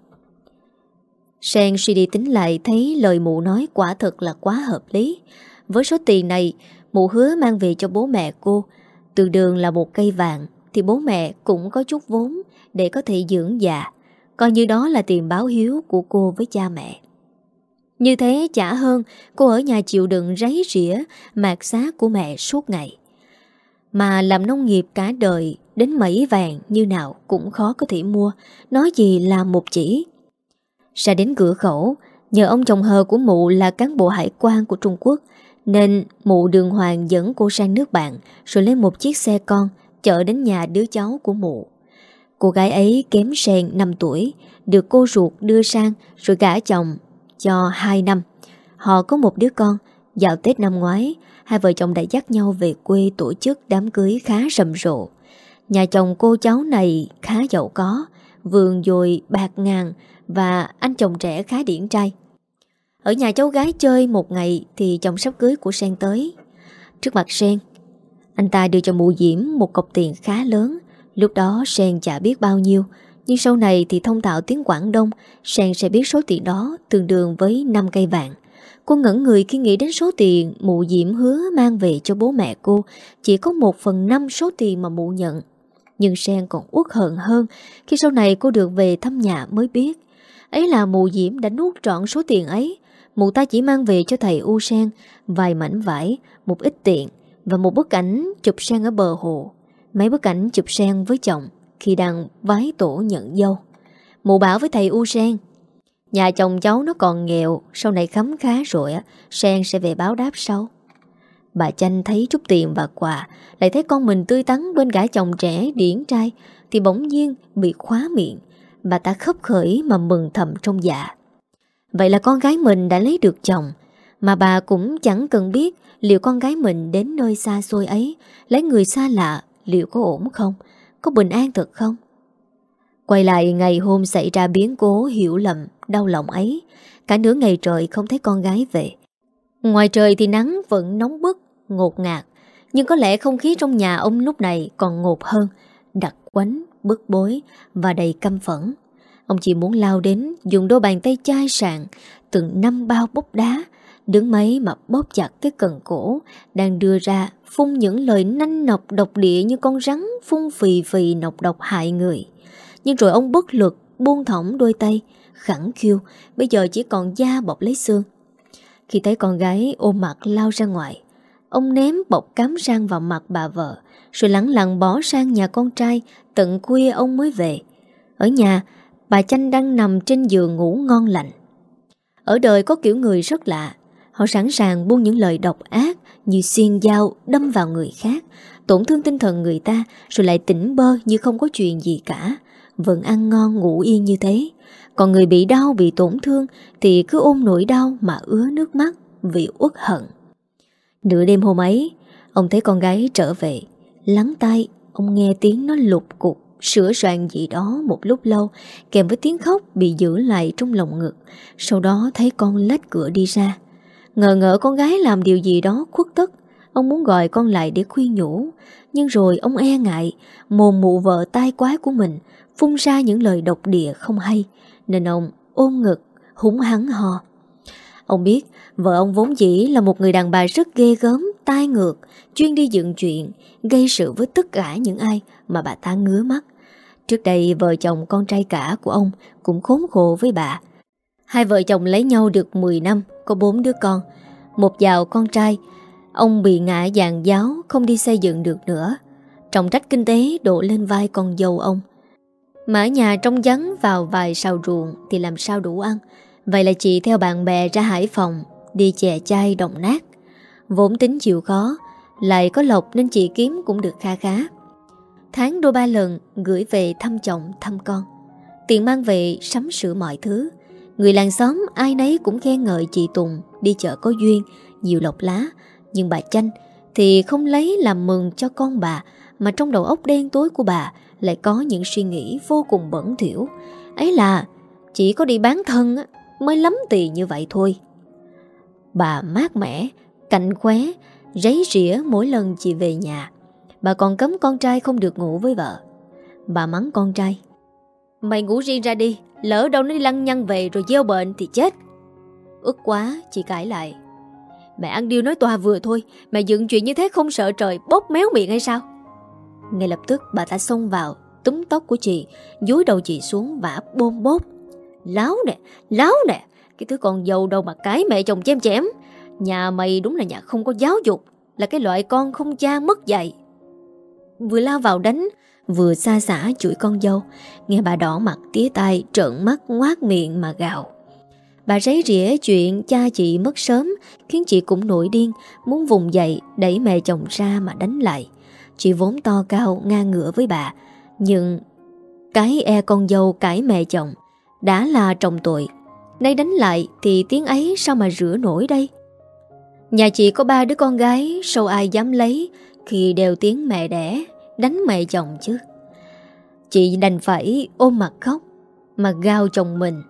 Sen suy đi tính lại Thấy lời mụ nói quả thật là quá hợp lý. Với số tiền này, Mụ hứa mang về cho bố mẹ cô. Từ đường là một cây vàng, Thì bố mẹ cũng có chút vốn Để có thể dưỡng già. Coi như đó là tiền báo hiếu của cô với cha mẹ. Như thế chả hơn, Cô ở nhà chịu đựng ráy rỉa Mạc xá của mẹ suốt ngày. Mà làm nông nghiệp cả đời, Đến mấy vàng như nào Cũng khó có thể mua. Nói gì là một chỉ. Ra đến cửa khẩu. Nhờ ông chồng hờ của mụ là cán bộ hải quan của Trung Quốc, Nên mụ đường hoàng dẫn cô sang nước bạn, Rồi lấy một chiếc xe con Chở đến nhà đứa cháu của mụ. Cô gái ấy kém sèn 5 tuổi, Được cô ruột đưa sang Rồi gả chồng cho 2 năm. Họ có một đứa con Dạo Tết năm ngoái, Hai vợ chồng đã dắt nhau về quê tổ chức đám cưới khá rầm rộ. Nhà chồng cô cháu này khá giàu có, Vườn dồi bạc ngàn và anh chồng trẻ khá điển trai. Ở nhà cháu gái chơi một ngày Thì chồng sắp cưới của Sen tới. Trước mặt Sen, Anh ta đưa cho mụ Diễm một cọc tiền khá lớn. Lúc đó Sen chả biết bao nhiêu, Nhưng sau này thì thông tạo tiếng Quảng Đông, Sen sẽ biết số tiền đó Tương đương với 5 cây vàng. Cô ngẩn người khi nghĩ đến số tiền Mụ Diễm hứa mang về cho bố mẹ cô. Chỉ có một phần năm số tiền mà mụ nhận. Nhưng Sen còn uất hận hơn Khi sau này cô được về thăm nhà mới biết. Ấy là mụ Diễm đã nuốt trọn số tiền ấy. Mụ ta chỉ mang về cho thầy U Sen Vài mảnh vải, Một ít tiền Và một bức ảnh chụp Sen ở bờ hồ. Mấy bức ảnh chụp sen với chồng Khi đang vái tổ nhận dâu. Mụ bảo với thầy U Sen Nhà chồng cháu nó còn nghèo, Sau này khấm khá rồi á, Sen sẽ về báo đáp sau. Bà Chanh thấy chút tiền và quà, Lại thấy con mình tươi tắn bên gã chồng trẻ điển trai Thì bỗng nhiên bị khóa miệng. Bà ta khấp khởi mà mừng thầm trong dạ Vậy là con gái mình đã lấy được chồng Mà bà cũng chẳng cần biết Liệu con gái mình đến nơi xa xôi ấy Lấy người xa lạ liệu có ổn không? Có bình an thật không? Quay lại ngày hôm xảy ra biến cố hiểu lầm, đau lòng ấy, cả nửa ngày trời không thấy con gái về. Ngoài trời thì nắng vẫn nóng bức, ngột ngạt, nhưng có lẽ không khí trong nhà ông lúc này còn ngột hơn, đặc quánh, bức bối và đầy căm phẫn. Ông chỉ muốn lao đến, Dùng đôi bàn tay chai sạn, Từng năm bao bốc đá, Đứng máy mà bóp chặt cái cần cổ, Đang đưa ra phun những lời nanh nọc độc địa Như con rắn phun phì phì nọc độc hại người Nhưng rồi ông bất lực, Buông thõng đôi tay, Khẳng khiêu Bây giờ chỉ còn da bọc lấy xương Khi thấy con gái ôm mặt lao ra ngoài, Ông ném bọc cám rang vào mặt bà vợ rồi lặng lặng bỏ sang nhà con trai, Tận khuya ông mới về. Ở nhà, Bà Chanh đang nằm trên giường ngủ ngon lành. Ở đời có kiểu người rất lạ. Họ sẵn sàng buông những lời độc ác Như xiên dao đâm vào người khác, Tổn thương tinh thần người ta, Rồi lại tỉnh bơ như không có chuyện gì cả. Vẫn ăn ngon ngủ yên như thế. Còn người bị đau, bị tổn thương Thì cứ ôm nỗi đau mà ứa nước mắt Vì uất hận. Nửa đêm hôm ấy, Ông thấy con gái trở về. Lắng tay Ông nghe tiếng nó lục cục, Sửa soạn gì đó một lúc lâu, Kèm với tiếng khóc bị giữ lại trong lòng ngực. Sau đó thấy con lách cửa đi ra. Ngờ ngỡ con gái làm điều gì đó khuất tất, Ông muốn gọi con lại để khuyên nhủ. Nhưng rồi ông e ngại, Mồm mụ vợ tai quái của mình, Phun ra những lời độc địa không hay. Nên ông ôm ngực, Húng hắn ho. Ông biết, vợ ông vốn dĩ là một người đàn bà rất ghê gớm, Tai ngược, Chuyên đi dựng chuyện, Gây sự với tất cả những ai Mà bà ta ngứa mắt. Trước đây, vợ chồng con trai cả của ông Cũng khốn khổ với bà. Hai vợ chồng lấy nhau được 10 năm, Có bốn đứa con. Một giàu con trai, Ông bị ngã dàn giáo, Không đi xây dựng được nữa. Trọng trách kinh tế đổ lên vai con dâu ông. Mở nhà trong vắng vào vài sào ruộng Thì làm sao đủ ăn. Vậy là chị theo bạn bè ra Hải Phòng, Đi chè chai đồng nát. Vốn tính chịu khó, Lại có lộc nên chị kiếm cũng được kha khá. Tháng đôi ba lần, Gửi về thăm chồng, thăm con. Tiền mang về, sắm sửa mọi thứ. Người làng xóm ai nấy cũng khen ngợi chị Tùng, Đi chợ có duyên, Nhiều lộc lá. Nhưng bà Chanh thì không lấy làm mừng cho con bà, Mà trong đầu óc đen tối của bà Lại có những suy nghĩ vô cùng bẩn thỉu. Ấy là, Chỉ có đi bán thân Mới lắm tiền như vậy thôi. Bà mát mẻ, Cạnh khóe ráy rỉa mỗi lần chị về nhà. Bà còn cấm con trai không được ngủ với vợ. Bà mắng con trai, Mày ngủ riêng ra đi, Lỡ đâu nó đi lăng nhăng về rồi gieo bệnh thì chết. Ức quá, chị cãi lại, Mẹ ăn điêu nói tòa vừa thôi, Mẹ dựng chuyện như thế không sợ trời bốc méo miệng hay sao? Ngay lập tức bà ta xông vào, Túm tóc của chị, Dúi đầu chị xuống vả bôm bốp Láo nè, láo nè. Cái thứ con dâu đâu mà cái mẹ chồng chém chém. Nhà mày đúng là nhà không có giáo dục Là cái loại con không cha mất dạy. Vừa lao vào đánh Vừa xa xả chửi con dâu. Nghe bà đỏ mặt tía tay Trợn mắt ngoát miệng mà gào. Bà rấy rỉa chuyện cha chị mất sớm Khiến chị cũng nổi điên Muốn vùng dậy đẩy mẹ chồng ra mà đánh lại. Chị vốn to cao ngang ngửa với bà Nhưng Cái e con dâu cãi mẹ chồng đã là trọng tội. Nay đánh lại thì tiếng ấy sao mà rửa nổi đây? Nhà chị có ba đứa con gái Sao ai dám lấy Khi đều tiếng mẹ đẻ, Đánh mẹ chồng chứ. Chị đành phải ôm mặt khóc, Mà gao chồng mình.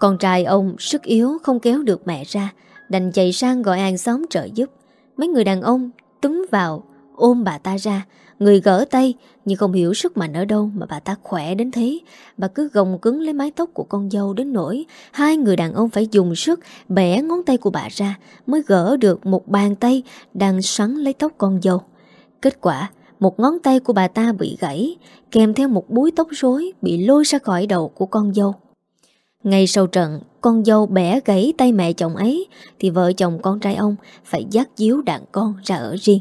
Con trai ông sức yếu Không kéo được mẹ ra, Đành chạy sang gọi hàng xóm trợ giúp. Mấy người đàn ông túm vào Ôm bà ta ra Người gỡ tay Nhưng không hiểu sức mạnh ở đâu Mà bà ta khỏe đến thế Bà cứ gồng cứng lấy mái tóc của con dâu đến nỗi Hai người đàn ông phải dùng sức Bẻ ngón tay của bà ra Mới gỡ được một bàn tay Đang xoắn lấy tóc con dâu Kết quả một ngón tay của bà ta bị gãy, kèm theo một búi tóc rối bị lôi ra khỏi đầu của con dâu. Ngay sau trận, con dâu bẻ gãy tay mẹ chồng ấy, thì vợ chồng con trai ông phải dắt díu đàn con ra ở riêng.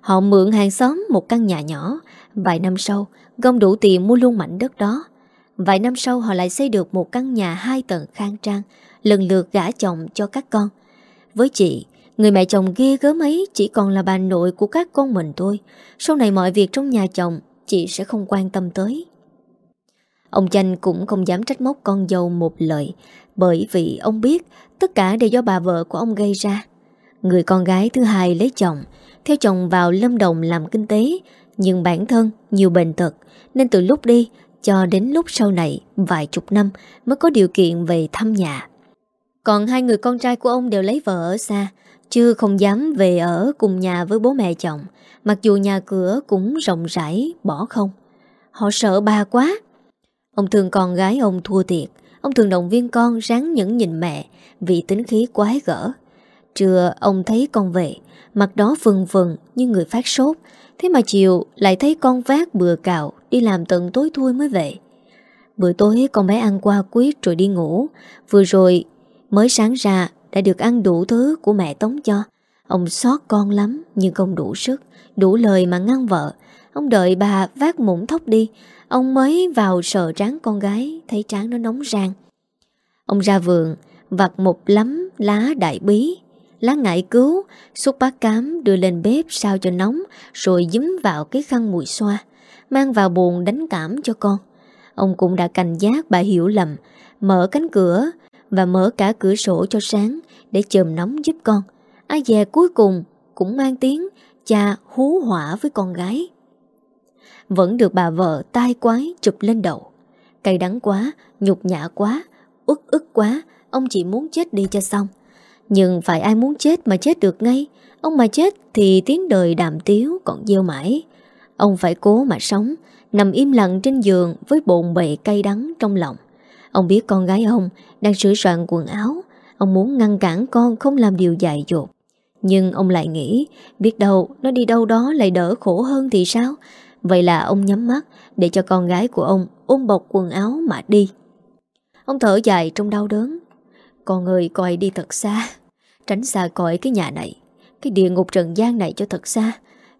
Họ mượn hàng xóm một căn nhà nhỏ, vài năm sau, gom đủ tiền mua luôn mảnh đất đó. Vài năm sau họ lại xây được một căn nhà hai tầng khang trang, lần lượt gả chồng cho các con. Với chị, Người mẹ chồng ghê gớm ấy chỉ còn là bà nội của các con mình thôi. Sau này mọi việc trong nhà chồng chị sẽ không quan tâm tới. Ông Chanh cũng không dám trách móc con dâu một lời bởi vì ông biết tất cả đều do bà vợ của ông gây ra. Người con gái thứ hai lấy chồng, theo chồng vào Lâm Đồng làm kinh tế, nhưng bản thân nhiều bệnh tật nên từ lúc đi cho đến lúc sau này vài chục năm mới có điều kiện về thăm nhà. Còn hai người con trai của ông đều lấy vợ ở xa, Chứ không dám về ở cùng nhà với bố mẹ chồng Mặc dù nhà cửa cũng rộng rãi, bỏ không. Họ sợ bà quá. Ông thường con gái ông thua thiệt. Ông thường động viên con ráng nhẫn nhìn mẹ Vì tính khí quái gở. Trưa ông thấy con về Mặt đó vần vần như người phát sốt. Thế mà chiều lại thấy con vác bừa cào Đi làm tận tối thui mới về. Bữa tối con bé ăn qua quyết rồi đi ngủ. Vừa rồi mới sáng ra Đã được ăn đủ thứ của mẹ tống cho. Ông xót con lắm Nhưng không đủ sức, Đủ lời mà ngăn vợ. Ông đợi bà vác mụn tóc đi. Ông mới vào sờ trán con gái, Thấy trán nó nóng rang. Ông ra vườn Vặt một lắm lá đại bí. Lá ngải cứu Xúc bát cám đưa lên bếp sao cho nóng Rồi dính vào cái khăn mùi xoa Mang vào buồn đánh cảm cho con. Ông cũng đã cảnh giác bà hiểu lầm Mở cánh cửa Và mở cả cửa sổ cho sáng Để chườm nóng giúp con. Ai dè cuối cùng cũng mang tiếng Cha hú hỏa với con gái. Vẫn được bà vợ tai quái chụp lên đầu. Cay đắng quá, nhục nhã quá Ức ức quá Ông chỉ muốn chết đi cho xong. Nhưng phải ai muốn chết mà chết được ngay. Ông mà chết thì tiếng đời đàm tiếu còn gieo mãi. Ông phải cố mà sống, Nằm im lặng trên giường Với bồn bề cay đắng trong lòng. Ông biết con gái ông đang sửa soạn quần áo. Ông muốn ngăn cản con không làm điều dại dột. Nhưng ông lại nghĩ, Biết đâu nó đi đâu đó lại đỡ khổ hơn thì sao? Vậy là ông nhắm mắt Để cho con gái của ông ôm bọc quần áo mà đi. Ông thở dài trong đau đớn. Con ơi coi đi thật xa. Tránh xa cõi cái nhà này. Cái địa ngục trần gian này cho thật xa.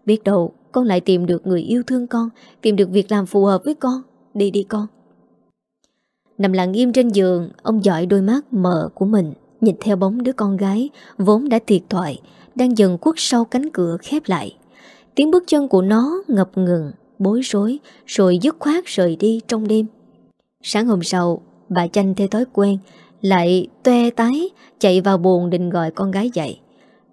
Biết đâu con lại tìm được người yêu thương con, Tìm được việc làm phù hợp với con. Đi đi con. Nằm lặng im trên giường, Ông dõi đôi mắt mờ của mình, Nhìn theo bóng đứa con gái Vốn đã thiệt thoại Đang dần quất sau cánh cửa khép lại. Tiếng bước chân của nó ngập ngừng, Bối rối, Rồi dứt khoát rời đi trong đêm. Sáng hôm sau, Bà Chanh theo thói quen lại toe tái, Chạy vào buồn định gọi con gái dậy.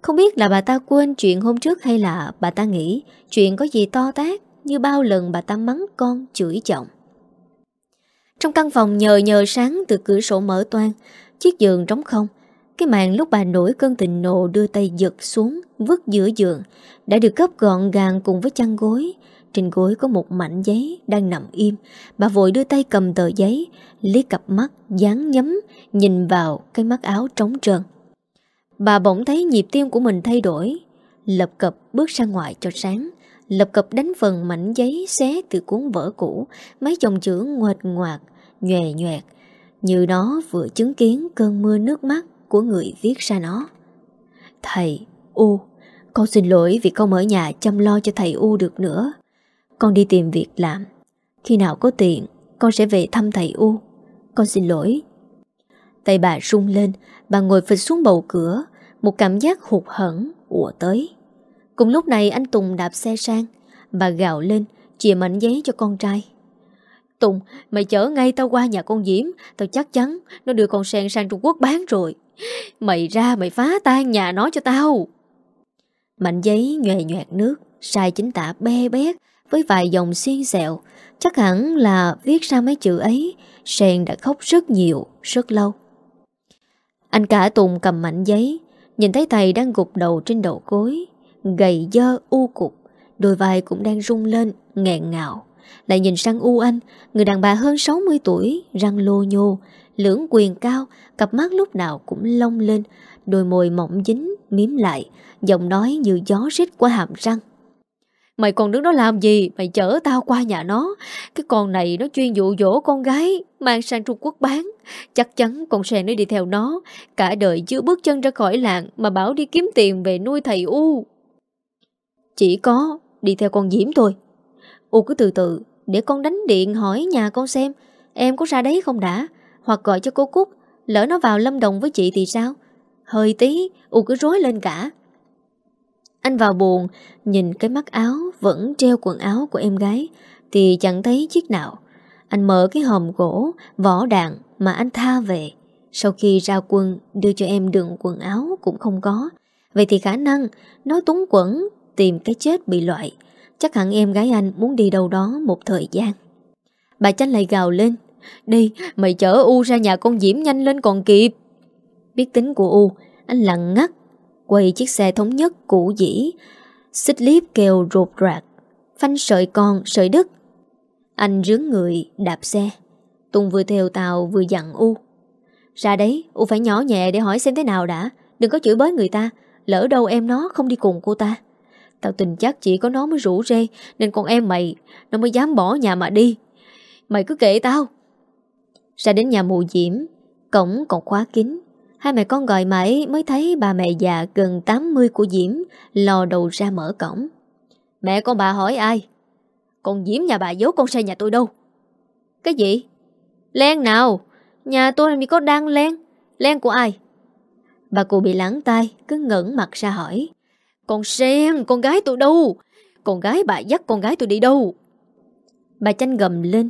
Không biết là bà ta quên chuyện hôm trước Hay là bà ta nghĩ Chuyện có gì to tác Như bao lần bà ta mắng con chửi chồng. Trong căn phòng nhờ nhờ sáng Từ cửa sổ mở toan Chiếc giường trống không, Cái màn lúc bà nổi cơn tình nộ đưa tay giật xuống, Vứt giữa giường, Đã được gấp gọn gàng cùng với chăn gối trên gối có một mảnh giấy đang nằm im. Bà vội đưa tay cầm tờ giấy liếc cặp mắt dán nhấm Nhìn vào cái mắt áo trống trơn. Bà bỗng thấy nhịp tim của mình thay đổi. Lập cập bước ra ngoài cho sáng. Lập cập đánh phần mảnh giấy xé từ cuốn vở cũ. Mấy dòng chữ ngoệt ngoạt, nhòe nhòe Như nó vừa chứng kiến cơn mưa nước mắt của người viết ra nó. Thầy U Con xin lỗi vì không ở nhà chăm lo cho thầy U được nữa con đi tìm việc làm. Khi nào có tiền, Con sẽ về thăm thầy U. Con xin lỗi. Tay bà rung lên, Bà ngồi phịch xuống bầu cửa, Một cảm giác hụt hẫng ùa tới. Cùng lúc này anh Tùng đạp xe sang, Bà gào lên, Chìa mảnh giấy cho con trai. Tùng, mày chở ngay tao qua nhà con Diễm, Tao chắc chắn nó đưa con sen sang Trung Quốc bán rồi. Mày ra mày phá tan nhà nó cho tao. Mảnh giấy nhòe nhòe nước, Sai chính tả be bét với vài dòng xiên xẹo. Chắc hẳn là viết ra mấy chữ ấy, Sen đã khóc rất nhiều, rất lâu. Anh cả Tùng cầm mảnh giấy, nhìn thấy thầy đang gục đầu trên đầu gối, gầy dơ u cục, đôi vai cũng đang rung lên, nghẹn ngào. Lại nhìn sang U Anh, người đàn bà hơn 60 tuổi, răng lô nhô, lưỡng quyền cao, cặp mắt lúc nào cũng lông lên, đôi môi mỏng dính, miếm lại, giọng nói như gió rít qua hàm răng. Mày còn đứng đó làm gì? Mày chở tao qua nhà nó. Cái con này nó chuyên dụ dỗ con gái Mang sang Trung Quốc bán. Chắc chắn con sen nó đi theo nó. Cả đời chưa bước chân ra khỏi làng Mà bảo đi kiếm tiền về nuôi thầy U. Chỉ có đi theo con Diễm thôi. U cứ từ từ Để con đánh điện hỏi nhà con xem Em có ra đấy không đã. Hoặc gọi cho cô Cúc, Lỡ nó vào lâm đồng với chị thì sao? Hơi tí, U cứ rối lên cả anh vào buồn, Nhìn cái mắt áo vẫn treo quần áo của em gái, Thì chẳng thấy chiếc nào. Anh mở cái hòm gỗ, Vỏ đạn mà anh tha về. Sau khi ra quân, Đưa cho em đựng quần áo cũng không có. Vậy thì khả năng Nó túng quẩn, tìm cái chết bị loại. Chắc hẳn em gái anh muốn đi đâu đó Một thời gian. Bà chanh lại gào lên. Đi mày chở U ra nhà con Diễm nhanh lên còn kịp. Biết tính của U, Anh lặng ngắt. Quay chiếc xe thống nhất cũ dĩ. Xích líp kêu rột rạc, Phanh sợi con, sợi đứt. Anh rướng người, đạp xe. Tùng vừa theo tàu vừa dặn U. Ra đấy, U phải nhỏ nhẹ để hỏi xem thế nào đã. Đừng có chửi bới người ta, Lỡ đâu em nó không đi cùng cô ta. Tao tin chắc chỉ có nó mới rủ rê, Nên con em mày, Nó mới dám bỏ nhà mà đi. Mày cứ kệ tao. Ra đến nhà mụ Diễm, Cổng còn khóa kín. Hai mẹ con gọi mãi mới thấy bà mẹ già gần 80 của Diễm lò đầu ra mở cổng. Mẹ con bà hỏi ai? Con Diễm nhà bà giấu con xe nhà tôi đâu? Cái gì? Len nào? Nhà tôi làm gì có đang len? Len của ai? Bà cụ bị lắng tay, cứ ngẩn mặt ra hỏi. Con xem, con gái tôi đâu? Con gái bà dắt con gái tôi đi đâu? Bà chanh gầm lên,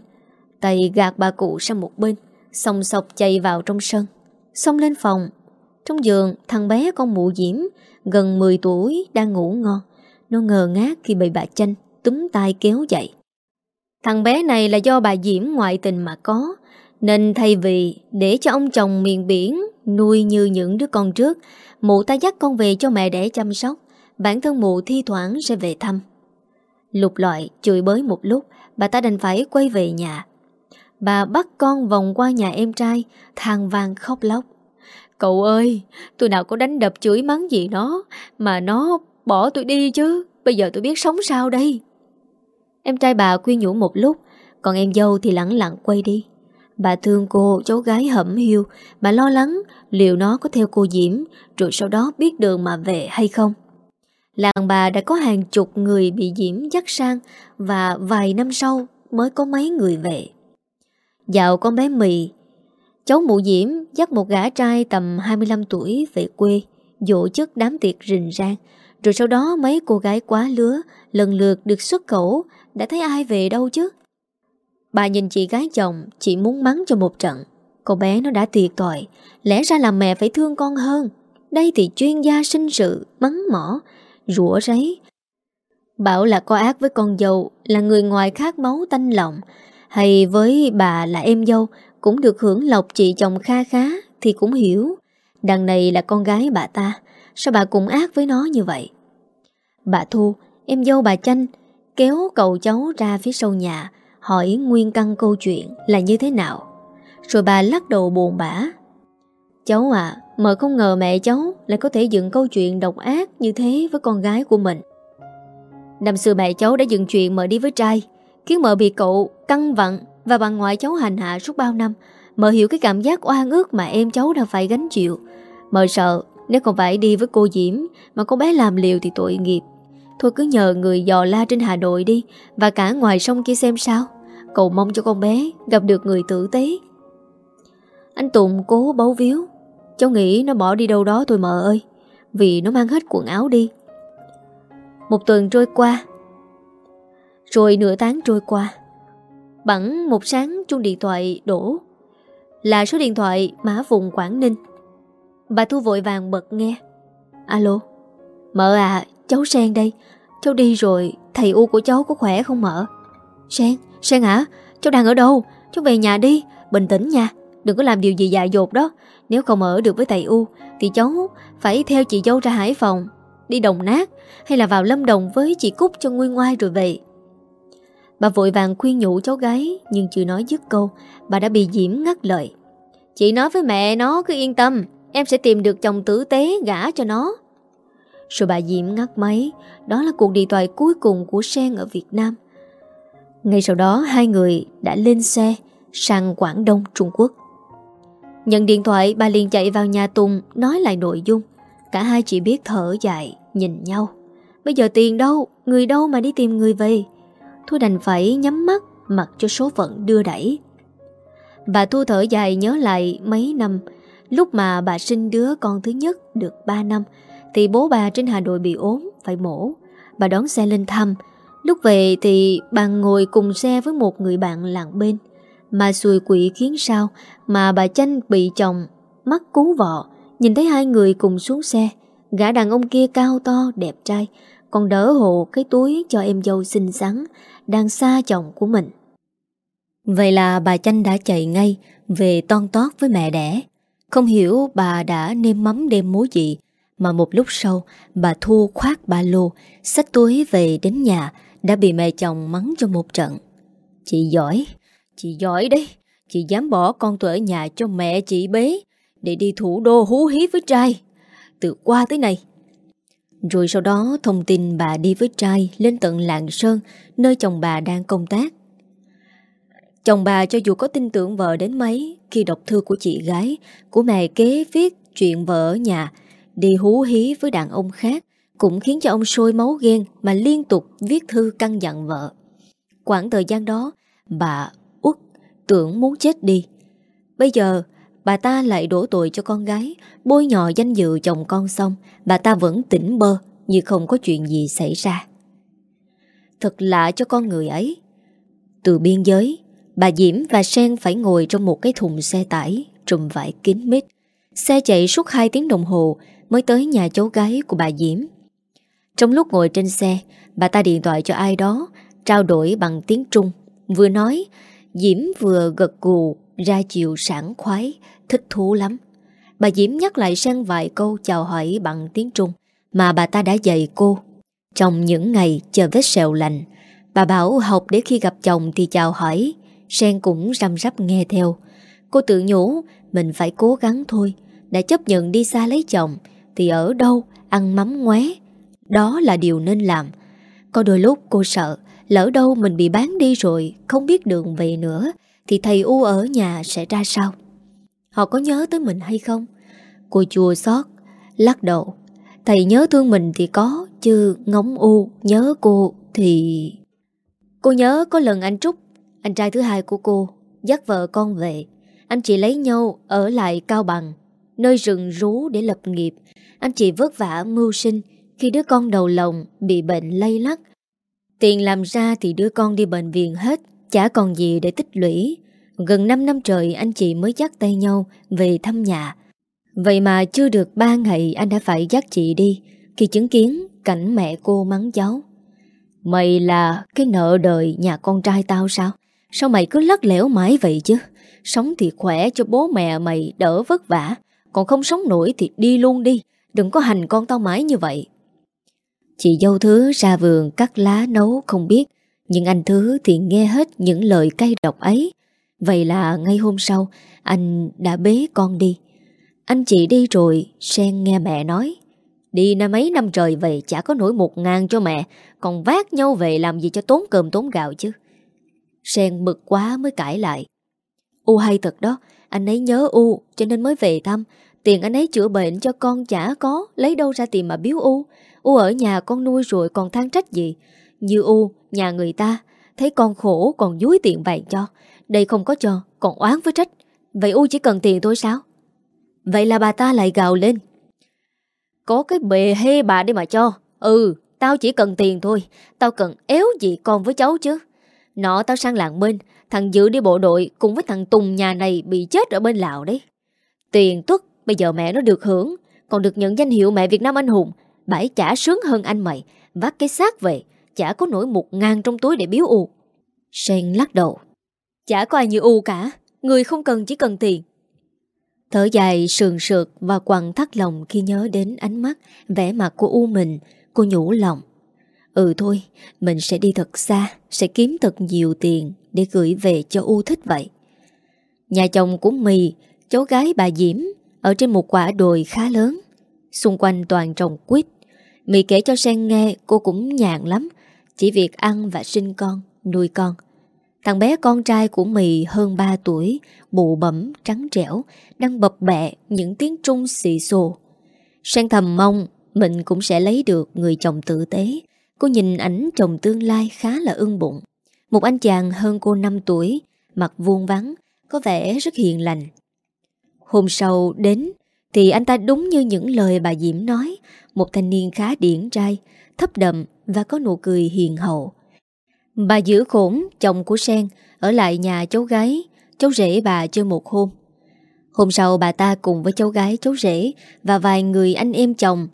tay gạt bà cụ sang một bên, sòng sọc chạy vào trong sân. Xong lên phòng. Trong giường, thằng bé con mụ diễm, Gần 10 tuổi, đang ngủ ngon. Nó ngờ ngác khi bị bà chanh Túm tay kéo dậy. Thằng bé này là do bà Diễm ngoại tình mà có, Nên thay vì để cho ông chồng miền biển Nuôi như những đứa con trước, Mụ ta dắt con về cho mẹ để chăm sóc. Bản thân mụ thi thoảng sẽ về thăm. Lục loại chửi bới một lúc, Bà ta đành phải quay về nhà. Bà bắt con vòng qua nhà em trai Thang vang khóc lóc. Cậu ơi Tôi nào có đánh đập chửi mắng gì nó, Mà nó bỏ tôi đi chứ, Bây giờ tôi biết sống sao đây? Em trai bà khuyên nhủ một lúc, Còn em dâu thì lặng lặng quay đi. Bà thương cô, cháu gái hẩm hiu, Bà lo lắng liệu nó có theo cô Diễm, Rồi sau đó biết đường mà về hay không. Làng bà đã có hàng chục người bị Diễm dắt sang Và vài năm sau mới có mấy người về. Dạo con bé Mì. Cháu mụ Diễm dắt một gã trai tầm 25 tuổi về quê, Dỗ chức đám tiệc rình rang. Rồi sau đó mấy cô gái quá lứa Lần lượt được xuất khẩu. Đã thấy ai về đâu chứ? Bà nhìn chị gái chồng, chị muốn mắng cho một trận. Cô bé nó đã tuyệt tội Lẽ ra là mẹ phải thương con hơn. Đây thì chuyên gia sinh sự, Mắng mỏ, Rủa ráy Bảo là có ác với con dâu, Là người ngoài khác máu tanh lòng hay với bà là em dâu, Cũng được hưởng lộc chị chồng kha khá Thì cũng hiểu. Đằng này là con gái bà ta, Sao bà cũng ác với nó như vậy? Bà Thu, Em dâu bà Chanh, Kéo cậu cháu ra phía sau nhà, Hỏi nguyên căn câu chuyện là như thế nào. Rồi bà lắc đầu buồn bã. Cháu à Mợ không ngờ mẹ cháu Lại có thể dựng câu chuyện độc ác như thế với con gái của mình. Năm xưa mẹ cháu đã dựng chuyện mợ đi với trai, Khiến mợ bị cậu căng vặn Và bà ngoại cháu hành hạ suốt bao năm Mợ hiểu cái cảm giác oan ức mà em cháu đã phải gánh chịu. Mợ sợ Nếu không phải đi với cô Diễm Mà cô bé làm liều thì tội nghiệp. Thôi cứ nhờ người dò la trên Hà Nội đi Và cả ngoài sông kia xem sao. Cậu mong cho con bé gặp được người tử tế. Anh Tùng cố bấu víu. Cháu nghĩ nó bỏ đi đâu đó thôi mợ ơi, Vì nó mang hết quần áo đi. Một tuần trôi qua. Rồi nửa tháng trôi qua. Bẵng một sáng chuông điện thoại đổ. Là số điện thoại mã vùng Quảng Ninh. Bà Thu vội vàng bật nghe. Alo? Mợ à cháu Sen đây. Cháu đi rồi, Thầy U của cháu có khỏe không mợ Sen Sen hả? Cháu đang ở đâu? Cháu về nhà đi, Bình tĩnh nha. Đừng có làm điều gì dại dột đó. Nếu không ở được với thầy U, Thì cháu phải theo chị dâu ra Hải Phòng, Đi Đồng Nát, Hay là vào Lâm Đồng với chị Cúc cho nguyên ngoai rồi về. Bà vội vàng khuyên nhủ cháu gái, Nhưng chưa nói dứt câu, Bà đã bị Diễm ngắt lời. Chị nói với mẹ nó cứ yên tâm, Em sẽ tìm được chồng tử tế gả cho nó. Rồi bà Diễm ngắt máy, Đó là cuộc điện thoại cuối cùng của Sen ở Việt Nam. Ngay sau đó, hai người đã lên xe Sang Quảng Đông, Trung Quốc. Nhận điện thoại, bà liền chạy vào nhà Tùng, Nói lại nội dung. Cả hai chỉ biết thở dài, Nhìn nhau. Bây giờ tiền đâu? Người đâu mà đi tìm người về Thu đành phải nhắm mắt, Mặc cho số phận đưa đẩy. Bà Thu thở dài nhớ lại mấy năm, Lúc mà bà sinh đứa con thứ nhất được 3 năm, Thì bố bà trên Hà Nội bị ốm, Phải mổ. Bà đón xe lên thăm. Lúc về thì bà ngồi cùng xe với một người bạn làng bên. Mà xùi quỷ khiến sao Mà bà Chanh bị chồng, Mắt cú vọ, Nhìn thấy hai người cùng xuống xe. Gã đàn ông kia cao to, đẹp trai còn đỡ hộ cái túi cho em dâu xinh xắn đang xa chồng của mình. Vậy là bà Chanh đã chạy ngay về ton tót với mẹ đẻ. Không hiểu bà đã nêm mắm đêm mối gì mà một lúc sau bà Thu khoát ba lô, xách túi về đến nhà đã bị mẹ chồng mắng cho một trận. Chị giỏi, chị giỏi đấy, Chị dám bỏ con tôi ở nhà cho mẹ chị bế Để đi thủ đô hú hí với trai Từ qua tới này rồi sau đó thông tin bà đi với trai Lên tận Lạng Sơn, Nơi chồng bà đang công tác. Chồng bà cho dù có tin tưởng vợ đến mấy, Khi đọc thư của chị gái, Của mẹ kế viết chuyện vợ ở nhà, Đi hú hí với đàn ông khác, Cũng khiến cho ông sôi máu ghen Mà liên tục viết thư căn dặn vợ. Quãng thời gian đó, Bà út tưởng muốn chết đi. Bây giờ Bà ta lại đổ tội cho con gái, Bôi nhọ danh dự chồng con xong, Bà ta vẫn tỉnh bơ Như không có chuyện gì xảy ra. Thật lạ cho con người ấy. Từ biên giới, Bà Diễm và Sen phải ngồi trong một cái thùng xe tải, Trùm vải kín mít. Xe chạy suốt 2 tiếng đồng hồ Mới tới nhà cháu gái của bà Diễm. Trong lúc ngồi trên xe, Bà ta điện thoại cho ai đó, Trao đổi bằng tiếng Trung, Vừa nói, Diễm vừa gật gù, ra chiều sảng khoái Thích thú lắm. Bà Diễm nhắc lại sang vài câu chào hỏi bằng tiếng Trung Mà bà ta đã dạy cô. Trong những ngày chờ vết sẹo lành, Bà bảo học để khi gặp chồng thì chào hỏi. Sen cũng răm rắp nghe theo. Cô tự nhủ, Mình phải cố gắng thôi. Đã chấp nhận đi xa lấy chồng, Thì ở đâu ăn mắm ngoé? Đó là điều nên làm. Có đôi lúc cô sợ, Lỡ đâu mình bị bán đi rồi, Không biết đường về nữa, Thì thầy U ở nhà sẽ ra sao? Họ có nhớ tới mình hay không? Cô chua xót, Lắc đầu. Thầy nhớ thương mình thì có, Chứ ngóng U, nhớ cô thì Cô nhớ có lần anh Trúc, Anh trai thứ hai của cô, Dắt vợ con về. Anh chị lấy nhau ở lại Cao Bằng, Nơi rừng rú để lập nghiệp. Anh chị vất vả mưu sinh Khi đứa con đầu lòng bị bệnh lây lắc. Tiền làm ra thì đưa con đi bệnh viện hết, Chả còn gì để tích lũy. Gần 5 năm trời anh chị mới dắt tay nhau Về thăm nhà. Vậy mà chưa được 3 ngày Anh đã phải dắt chị đi, Khi chứng kiến cảnh mẹ cô mắng cháu Mày là cái nợ đời nhà con trai tao sao? Sao mày cứ lắc lẻo mãi vậy chứ? Sống thì khỏe cho bố mẹ mày đỡ vất vả, Còn không sống nổi thì đi luôn đi, Đừng có hành con tao mãi như vậy. Chị dâu thứ ra vườn cắt lá nấu không biết, Nhưng anh thứ thì nghe hết những lời cay độc ấy. Vậy là ngay hôm sau Anh đã bế con đi. Anh chị đi rồi Sen nghe mẹ nói Đi năm mấy năm trời về chả có nổi một ngàn cho mẹ Còn vác nhau về làm gì cho tốn cơm tốn gạo chứ? Sen bực quá mới cãi lại U hay thật đó Anh ấy nhớ U cho nên mới về thăm. Tiền anh ấy chữa bệnh cho con chả có Lấy đâu ra tiền mà biếu U? U ở nhà con nuôi rồi còn than trách gì? Như U, nhà người ta Thấy con khổ còn dúi tiền vàng cho. Đây không có cho, còn oán với trách. Vậy U chỉ cần tiền thôi sao? Vậy là bà ta lại gào lên. Có cái bề hê bà đi mà cho. Ừ, tao chỉ cần tiền thôi. Tao cần éo gì con với cháu chứ. Nọ tao sang làng bên. Thằng Dự đi bộ đội cùng với thằng Tùng nhà này Bị chết ở bên Lào đấy. Tiền tuất bây giờ mẹ nó được hưởng. Còn được nhận danh hiệu mẹ Việt Nam Anh Hùng. Bãi chả sướng hơn anh mày. Vác cái xác về Chả có nổi một ngàn trong túi để biếu U. Sen lắc đầu. Chả có ai như U cả Người không cần chỉ cần tiền Thở dài sườn sượt và quặn thắt lòng khi nhớ đến ánh mắt, vẻ mặt của U mình, cô nhủ lòng. Ừ thôi, mình sẽ đi thật xa, sẽ kiếm thật nhiều tiền để gửi về cho U thích vậy. Nhà chồng của Mì, cháu gái bà Diễm, ở trên một quả đồi khá lớn. Xung quanh toàn trồng quýt, mì kể cho Sen nghe cô cũng nhàn lắm Chỉ việc ăn và sinh con, nuôi con Thằng bé con trai của Mì hơn 3 tuổi Bụ bẩm, trắng trẻo Đang bập bẹ những tiếng trung xì xồ. Sang thầm mong Mình cũng sẽ lấy được người chồng tử tế. Cô nhìn ảnh chồng tương lai khá là ưng bụng. Một anh chàng hơn cô 5 tuổi Mặt vuông vắng Có vẻ rất hiền lành. Hôm sau đến Thì anh ta đúng như những lời bà Diễm nói một thanh niên khá điển trai, thấp đậm và có nụ cười hiền hậu. Bà giữ khổn chồng của Sen ở lại nhà cháu gái, cháu rể bà chơi một hôm. Hôm sau bà ta cùng với cháu gái cháu rể và vài người anh em chồng,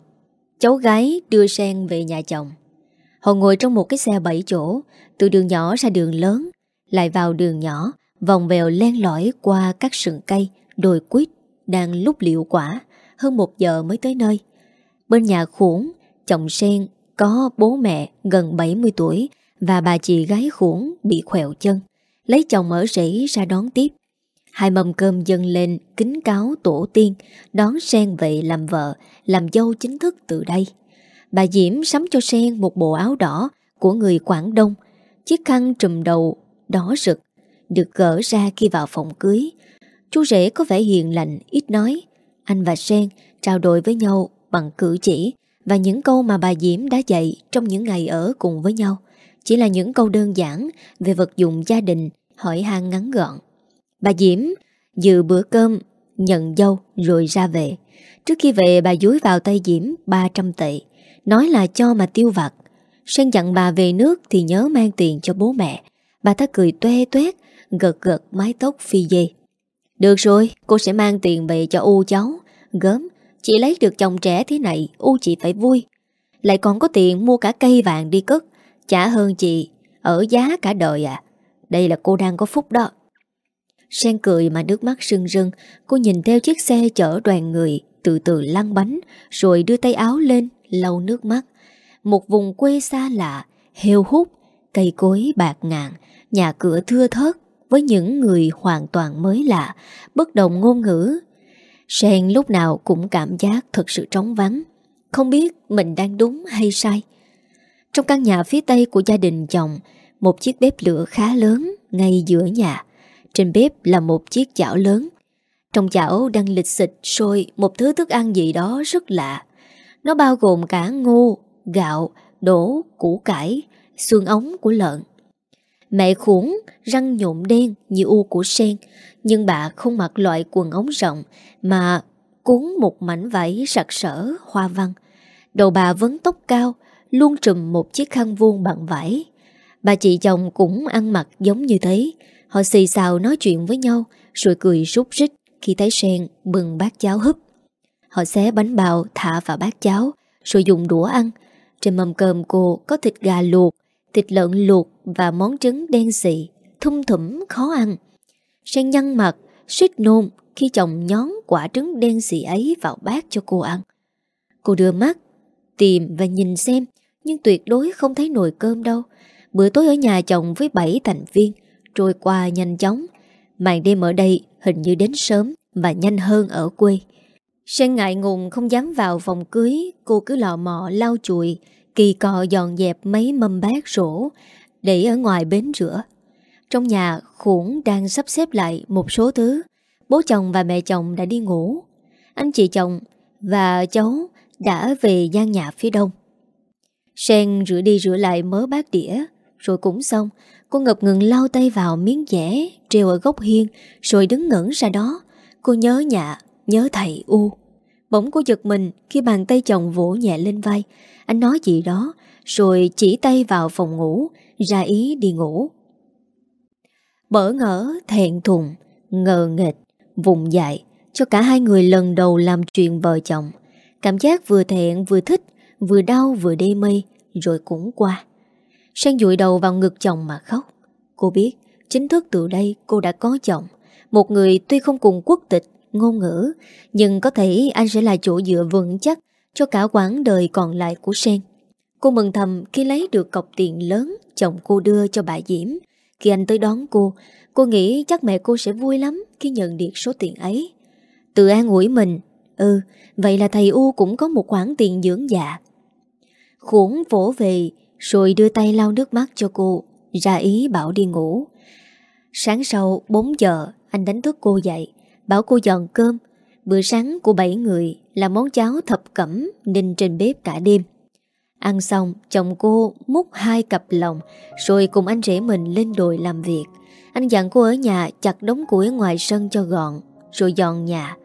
cháu gái đưa Sen về nhà chồng. Họ ngồi trong một cái xe bảy chỗ, từ đường nhỏ ra đường lớn, lại vào đường nhỏ, vòng vèo len lỏi qua các sừng cây, đồi quýt, đang lúc liệu quả, hơn một giờ mới tới nơi. Bên nhà khuổng, chồng sen có bố mẹ gần 70 tuổi và bà chị gái khuổng bị khỏeo chân. Lấy chồng ở rễ ra đón tiếp. Hai mâm cơm dâng lên kính cáo tổ tiên đón Sen vậy làm vợ, làm dâu chính thức từ đây. Bà Diễm sắm cho Sen một bộ áo đỏ của người Quảng Đông, chiếc khăn trùm đầu đỏ rực, được gỡ ra khi vào phòng cưới. Chú rể có vẻ hiền lành, ít nói. Anh và Sen trao đổi với nhau bằng cử chỉ và những câu mà bà Diễm đã dạy trong những ngày ở cùng với nhau. Chỉ là những câu đơn giản về vật dụng gia đình, hỏi han ngắn gọn. Bà Diễm dự bữa cơm, nhận dâu rồi ra về. Trước khi về bà dúi vào tay Diễm 300 tệ, nói là cho mà tiêu vặt. Sen dặn bà về nước thì nhớ mang tiền cho bố mẹ. Bà ta cười tuê tuét gật gật mái tóc phi dê. Được rồi, cô sẽ mang tiền về cho U cháu. Gớm, chị lấy được chồng trẻ thế này, U chị phải vui. Lại còn có tiền mua cả cây vàng đi cất, chả hơn chị, ở giá cả đời à. Đây là cô đang có phúc đó. Sen cười mà nước mắt rưng rưng Cô nhìn theo chiếc xe chở đoàn người Từ từ lăn bánh Rồi đưa tay áo lên lau nước mắt Một vùng quê xa lạ Heo hút Cây cối bạc ngàn Nhà cửa thưa thớt Với những người hoàn toàn mới lạ Bất đồng ngôn ngữ Sen lúc nào cũng cảm giác thật sự trống vắng Không biết mình đang đúng hay sai trong căn nhà phía tây của gia đình chồng Một chiếc bếp lửa khá lớn Ngay giữa nhà. Trên bếp là một chiếc chảo lớn. Trong chảo đang lịch xịt sôi Một thứ thức ăn gì đó rất lạ. Nó bao gồm cả ngô, gạo, đổ, củ cải Xương ống của lợn. Mẹ khuẩn răng nhộn đen như u của sen Nhưng bà không mặc loại quần ống rộng Mà cuốn một mảnh vải sặc sỡ hoa văn. Đầu bà vấn tóc cao Luôn trùm một chiếc khăn vuông bằng vải. Bà chị chồng cũng ăn mặc giống như thế. Họ xì xào nói chuyện với nhau, Rồi cười rút rít khi thấy sen bừng bát cháo húp. Họ xé bánh bào thả vào bát cháo, Rồi dùng đũa ăn. Trên mâm cơm cô có thịt gà luộc, Thịt lợn luộc và món trứng đen xị, Thum thủm, khó ăn. Sen nhăn mặt, suýt nôn Khi chồng nhón quả trứng đen xị ấy vào bát cho cô ăn. Cô đưa mắt Tìm và nhìn xem Nhưng tuyệt đối không thấy nồi cơm đâu Bữa tối ở nhà chồng với bảy thành viên trôi qua nhanh chóng. Màn đêm ở đây hình như đến sớm và nhanh hơn ở quê. Sen ngại ngùng không dám vào phòng cưới, cô cứ lò mò lau chùi, kỳ cọ dọn dẹp mấy mâm bát rổ để ở ngoài bến rửa. Trong nhà, Khủng đang sắp xếp lại một số thứ. Bố chồng và mẹ chồng đã đi ngủ. Anh chị chồng và cháu đã về gian nhà phía đông. Sen rửa đi rửa lại mớ bát đĩa, rồi cũng xong, Cô ngập ngừng lau tay vào miếng dẻ Treo ở góc hiên Rồi đứng ngẩn ra đó. Cô nhớ nhà, nhớ thầy U. Bỗng cô giật mình khi bàn tay chồng vỗ nhẹ lên vai. Anh nói gì đó Rồi chỉ tay vào phòng ngủ Ra ý đi ngủ. Bỡ ngỡ, thẹn thùng Ngờ nghịch, vùng dại Cho cả hai người lần đầu làm chuyện vợ chồng. Cảm giác vừa thẹn vừa thích, Vừa đau vừa đê mê, Rồi cũng qua. Sang dụi đầu vào ngực chồng mà khóc. Cô biết, Chính thức từ đây cô đã có chồng. Một người tuy không cùng quốc tịch, Ngôn ngữ, Nhưng có thể anh sẽ là chỗ dựa vững chắc Cho cả quãng đời còn lại của Sen. Cô mừng thầm khi lấy được cọc tiền lớn Chồng cô đưa cho bà Diễm. Khi anh tới đón cô Cô nghĩ chắc mẹ cô sẽ vui lắm Khi nhận được số tiền ấy. Tự an ủi mình Ừ Vậy là thầy U cũng có một khoản tiền dưỡng dạ. Khủng vỗ về, rồi đưa tay lau nước mắt cho cô, Ra ý bảo đi ngủ. Sáng sau 4 giờ, Anh đánh thức cô dậy, Bảo cô dọn cơm. Bữa sáng của 7 người là món cháo thập cẩm Ninh trên bếp cả đêm. Ăn xong, chồng cô múc hai cặp lòng, Rồi cùng anh rể mình lên đồi làm việc. Anh dặn cô ở nhà chặt đống củi ngoài sân cho gọn, Rồi dọn nhà.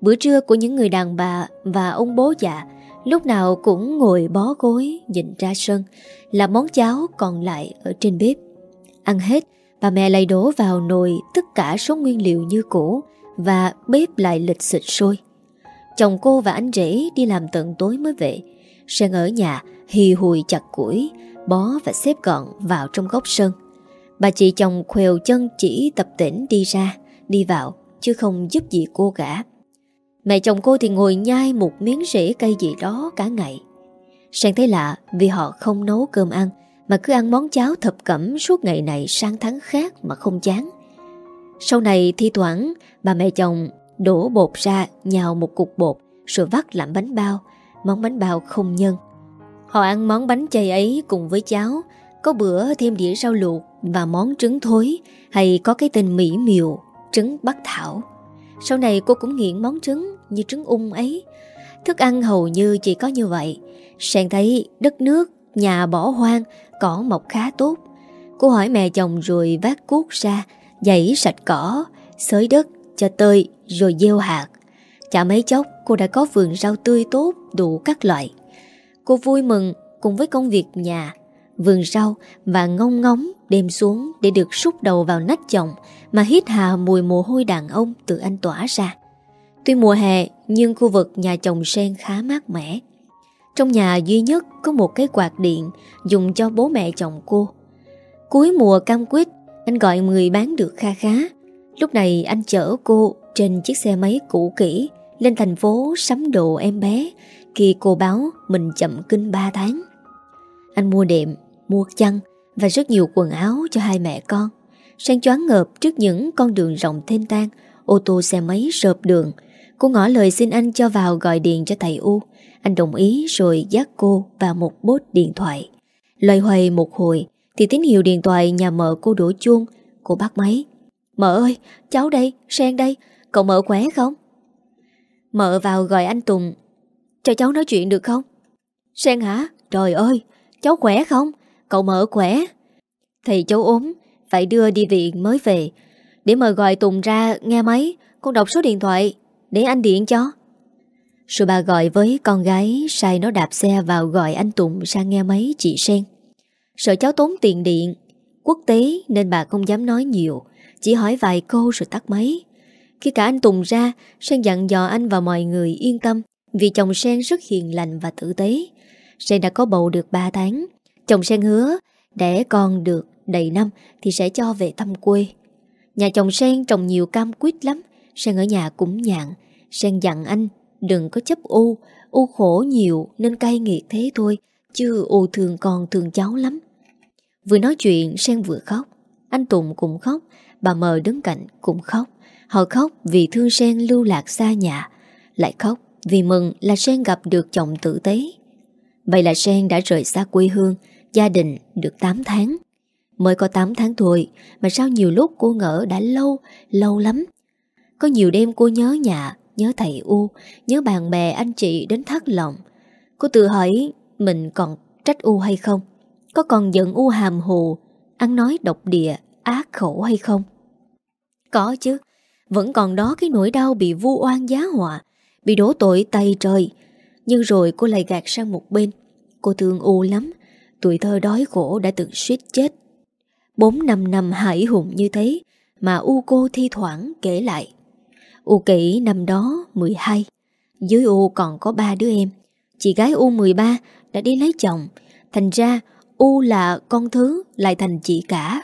Bữa trưa của những người đàn bà Và ông bố già, Lúc nào cũng ngồi bó gối, Nhìn ra sân, Là món cháo còn lại ở trên bếp. Ăn hết, Bà mẹ lại đổ vào nồi Tất cả số nguyên liệu như cũ Và bếp lại lịch xịt sôi. Chồng cô và anh rể đi làm tận tối mới về. Sang ở nhà, Hì hùi chặt củi, Bó và xếp gọn vào trong góc sân. Bà chị chồng khều chân chỉ tập tỉnh đi ra, Đi vào, Chứ không giúp gì cô cả. Mẹ chồng cô thì ngồi nhai một miếng rễ cây gì đó cả ngày Sang thấy lạ vì họ không nấu cơm ăn Mà cứ ăn món cháo thập cẩm suốt ngày này sang tháng khác mà không chán Sau này thi thoảng bà mẹ chồng đổ bột ra nhào một cục bột rồi vắt làm bánh bao, món bánh bao không nhân. Họ ăn món bánh chay ấy cùng với cháo, có bữa thêm đĩa rau luộc và món trứng thối hay có cái tên mỹ miều, trứng bắc thảo. Sau này cô cũng nghiện món trứng như trứng ung ấy. Thức ăn hầu như chỉ có như vậy. Sang thấy đất nước, nhà bỏ hoang, cỏ mọc khá tốt. Cô hỏi mẹ chồng rồi vác cuốc ra, dãy sạch cỏ, xới đất cho tơi rồi gieo hạt. Chả mấy chốc cô đã có vườn rau tươi tốt đủ các loại. Cô vui mừng cùng với công việc nhà, vườn rau và ngông ngóng đem xuống để được xúc đầu vào nách chồng mà hít hà mùi mồ hôi đàn ông từ anh tỏa ra. Tuy mùa hè nhưng khu vực nhà chồng sen khá mát mẻ. Trong nhà duy nhất có một cái quạt điện dùng cho bố mẹ chồng cô. Cuối mùa cam quýt, anh gọi người bán được kha khá. Lúc này anh chở cô trên chiếc xe máy cũ kỹ lên thành phố sắm đồ em bé khi cô báo mình chậm kinh 3 tháng. Anh mua đệm, mua chăn và rất nhiều quần áo cho hai mẹ con. Sang choáng ngợp trước những con đường rộng thênh tang, ô tô xe máy rợp đường. Cô ngỏ lời xin anh cho vào gọi điện cho thầy U. Anh đồng ý rồi dắt cô vào một bốt điện thoại. Loay hoay một hồi thì tín hiệu điện thoại nhà mợ cô đổ chuông. Cô bắt máy. Mợ ơi, cháu đây, Sen đây, cậu mợ khỏe không? Mợ vào gọi anh Tùng. Cho cháu nói chuyện được không? Sen hả? Trời ơi, cháu khỏe không? Cậu mợ khỏe. Thầy cháu ốm, phải đưa đi viện mới về. Để mời gọi Tùng ra nghe máy, con đọc số điện thoại, để anh điện cho. Rồi bà gọi với con gái sai nó đạp xe vào gọi anh Tùng sang nghe máy chị Sen. Sợ cháu tốn tiền điện, quốc tế nên bà không dám nói nhiều, chỉ hỏi vài câu rồi tắt máy. Khi cả anh Tùng ra, Sen dặn dò anh và mọi người yên tâm vì chồng Sen rất hiền lành và tử tế. Sen đã có bầu được 3 tháng. Chồng Sen hứa đẻ con được đầy năm thì sẽ cho về thăm quê. Nhà chồng Sen trồng nhiều cam quýt lắm. Sen ở nhà cũng nhạn. Sen dặn anh đừng có chấp u. U khổ nhiều nên cay nghiệt thế thôi. Chứ u thường còn thường cháu lắm. Vừa nói chuyện Sen vừa khóc. Anh Tùng cũng khóc. Bà mờ đứng cạnh cũng khóc. Họ khóc vì thương Sen lưu lạc xa nhà. Lại khóc vì mừng là Sen gặp được chồng tử tế. Vậy là Sen đã rời xa quê hương, gia đình được 8 tháng. Mới có 8 tháng thôi mà sao nhiều lúc cô ngỡ đã lâu, lâu lắm. Có nhiều đêm cô nhớ nhà, nhớ thầy U, nhớ bạn bè anh chị đến thắt lòng. Cô tự hỏi mình còn trách U hay không? Có còn giận U hàm hồ, ăn nói độc địa, ác khổ hay không? Có chứ, vẫn còn đó cái nỗi đau bị vu oan giá họa, bị đổ tội tay trời. Nhưng rồi cô lại gạt sang một bên. Cô thương U lắm, tuổi thơ đói khổ đã từng suýt chết. Bốn năm năm hải hùng như thế mà U cô thi thoảng kể lại. U kỹ năm đó 12, dưới U còn có ba đứa em. Chị gái U 13 đã đi lấy chồng, thành ra U là con thứ lại thành chị cả.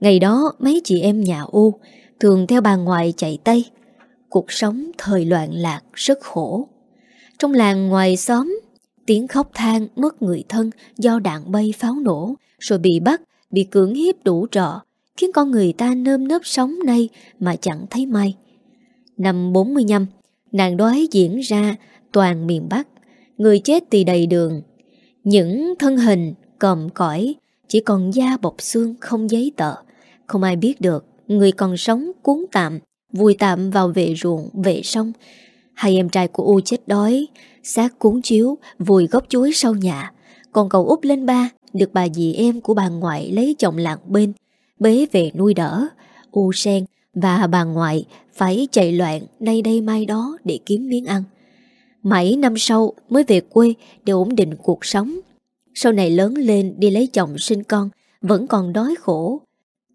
Ngày đó mấy chị em nhà U thường theo bà ngoại chạy Tây. Cuộc sống thời loạn lạc rất khổ. Trong làng ngoài xóm, tiếng khóc than mất người thân do đạn bay pháo nổ, rồi bị bắt, bị cưỡng hiếp đủ rõ, khiến con người ta nơm nớp sống nay mà chẳng thấy may. Năm 45, nạn đói diễn ra toàn miền Bắc, người chết thì đầy đường. Những thân hình còm cõi, chỉ còn da bọc xương không giấy tờ, không ai biết được người còn sống cuốn tạm, vùi tạm vào vệ ruộng, vệ sông. Hai em trai của U chết đói, xác cuốn chiếu, vùi gốc chuối sau nhà. Còn cậu út lên ba, được bà dì em của bà ngoại lấy chồng lạng bên, bế về nuôi đỡ. U sen và bà ngoại phải chạy loạn nay đây mai đó để kiếm miếng ăn. Mãi năm sau mới về quê để ổn định cuộc sống. Sau này lớn lên đi lấy chồng sinh con, vẫn còn đói khổ.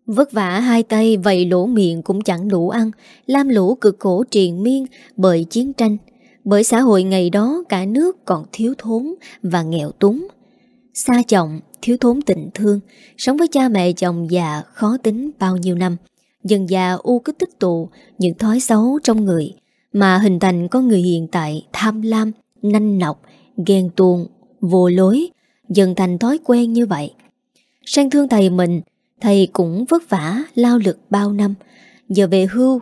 Vất vả hai tay vậy lỗ miệng cũng chẳng đủ ăn, lam lũ cực khổ triền miên bởi chiến tranh. Bởi xã hội ngày đó cả nước còn thiếu thốn và nghèo túng. Xa chồng, thiếu thốn tình thương, sống với cha mẹ chồng già khó tính bao nhiêu năm. Dần già U cứ tích tụ những thói xấu trong người mà hình thành con người hiện tại tham lam, nanh nọc, ghen tuông, vô lối, dần thành thói quen như vậy. Sang thương thầy mình, thầy cũng vất vả lao lực bao năm, Giờ về hưu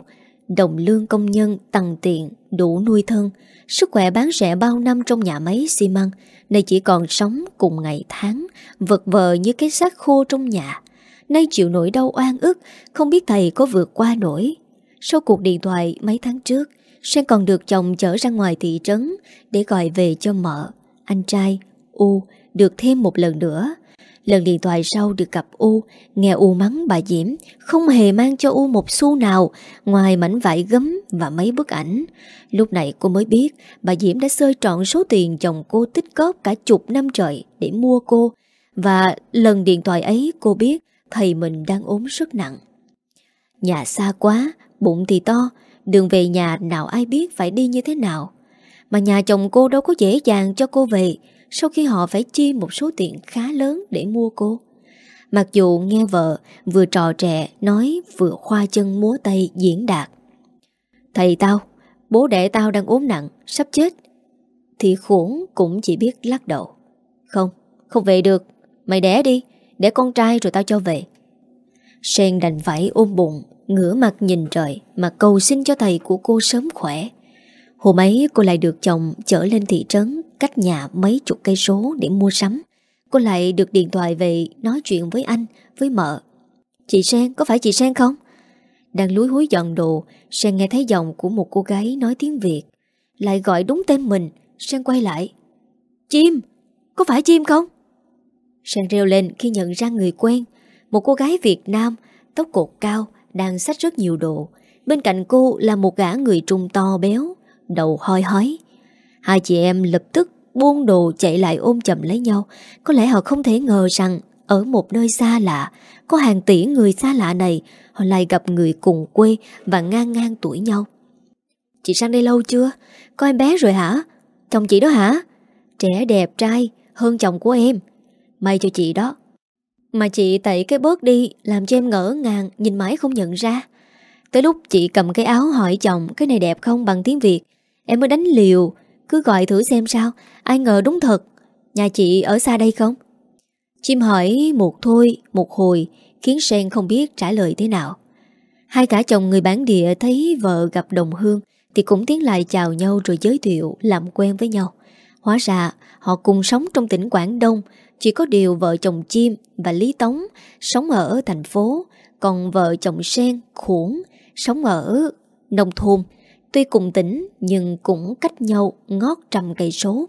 Đồng lương công nhân tăng tiện, Đủ nuôi thân. Sức khỏe bán rẻ bao năm trong nhà máy xi măng Nay chỉ còn sống cùng ngày tháng, Vật vờ như cái xác khô trong nhà. Nay chịu nỗi đau oan ức, Không biết thầy có vượt qua nổi. Sau cuộc điện thoại mấy tháng trước, Sen còn được chồng chở ra ngoài thị trấn Để gọi về cho mợ. Anh trai U được thêm một lần nữa Lần điện thoại sau được gặp U, Nghe U mắng bà Diễm, Không hề mang cho U một xu nào, Ngoài mảnh vải gấm và mấy bức ảnh. Lúc này cô mới biết, Bà Diễm đã sơi trọn số tiền chồng cô tích góp cả chục năm trời Để mua cô. Và lần điện thoại ấy, cô biết Thầy mình đang ốm rất nặng. Nhà xa quá, Bụng thì to, Đường về nhà nào ai biết phải đi như thế nào. Mà nhà chồng cô đâu có dễ dàng cho cô về sau khi họ phải chi một số tiền khá lớn để mua cô. Mặc dù nghe vợ vừa trò trẻ nói vừa khoa chân múa tay diễn đạt. Thầy tao, bố đẻ tao đang ốm nặng, sắp chết. Thì khủng cũng chỉ biết lắc đầu. Không, không về được. Mày đẻ đi, để con trai rồi tao cho về. Sen đành phải ôm bụng, ngửa mặt nhìn trời mà cầu xin cho thầy của cô sớm khỏe. Hôm ấy cô lại được chồng chở lên thị trấn cách nhà mấy chục cây số để mua sắm. Cô lại được điện thoại về nói chuyện với anh, với mợ. Chị Sen, có phải chị Sen không? Đang lúi húi dọn đồ, Sen nghe thấy giọng của một cô gái nói tiếng Việt. Lại gọi đúng tên mình, Sen quay lại. Chim, có phải chim không? Sen reo lên khi nhận ra người quen. Một cô gái Việt Nam, tóc cột cao, đang xách rất nhiều đồ. Bên cạnh cô là một gã người trung to béo, đầu hoi hói. Hai chị em lập tức buông đồ chạy lại ôm chầm lấy nhau. Có lẽ họ không thể ngờ rằng ở một nơi xa lạ, có hàng tỷ người xa lạ này, họ lại gặp người cùng quê và ngang ngang tuổi nhau. Chị sang đây lâu chưa? Có em bé rồi hả? Chồng chị đó hả? Trẻ đẹp trai hơn chồng của em. May cho chị đó. Mà chị tẩy cái bớt đi làm cho em ngỡ ngàng nhìn mãi không nhận ra. Tới lúc chị cầm cái áo hỏi chồng cái này đẹp không bằng tiếng Việt Em mới đánh liều cứ gọi thử xem sao Ai ngờ đúng thật. Nhà chị ở xa đây không? Chim hỏi một thôi một hồi Khiến Sen không biết trả lời thế nào. Hai cả chồng người bản địa Thấy vợ gặp đồng hương Thì cũng tiến lại chào nhau rồi giới thiệu Làm quen với nhau. Hóa ra họ cùng sống trong tỉnh Quảng Đông Chỉ có điều vợ chồng Chim và Lý Tống Sống ở thành phố Còn vợ chồng Sen, Khuổng Sống ở nông thôn. Tuy cùng tỉnh nhưng cũng cách nhau ngót trăm cây số.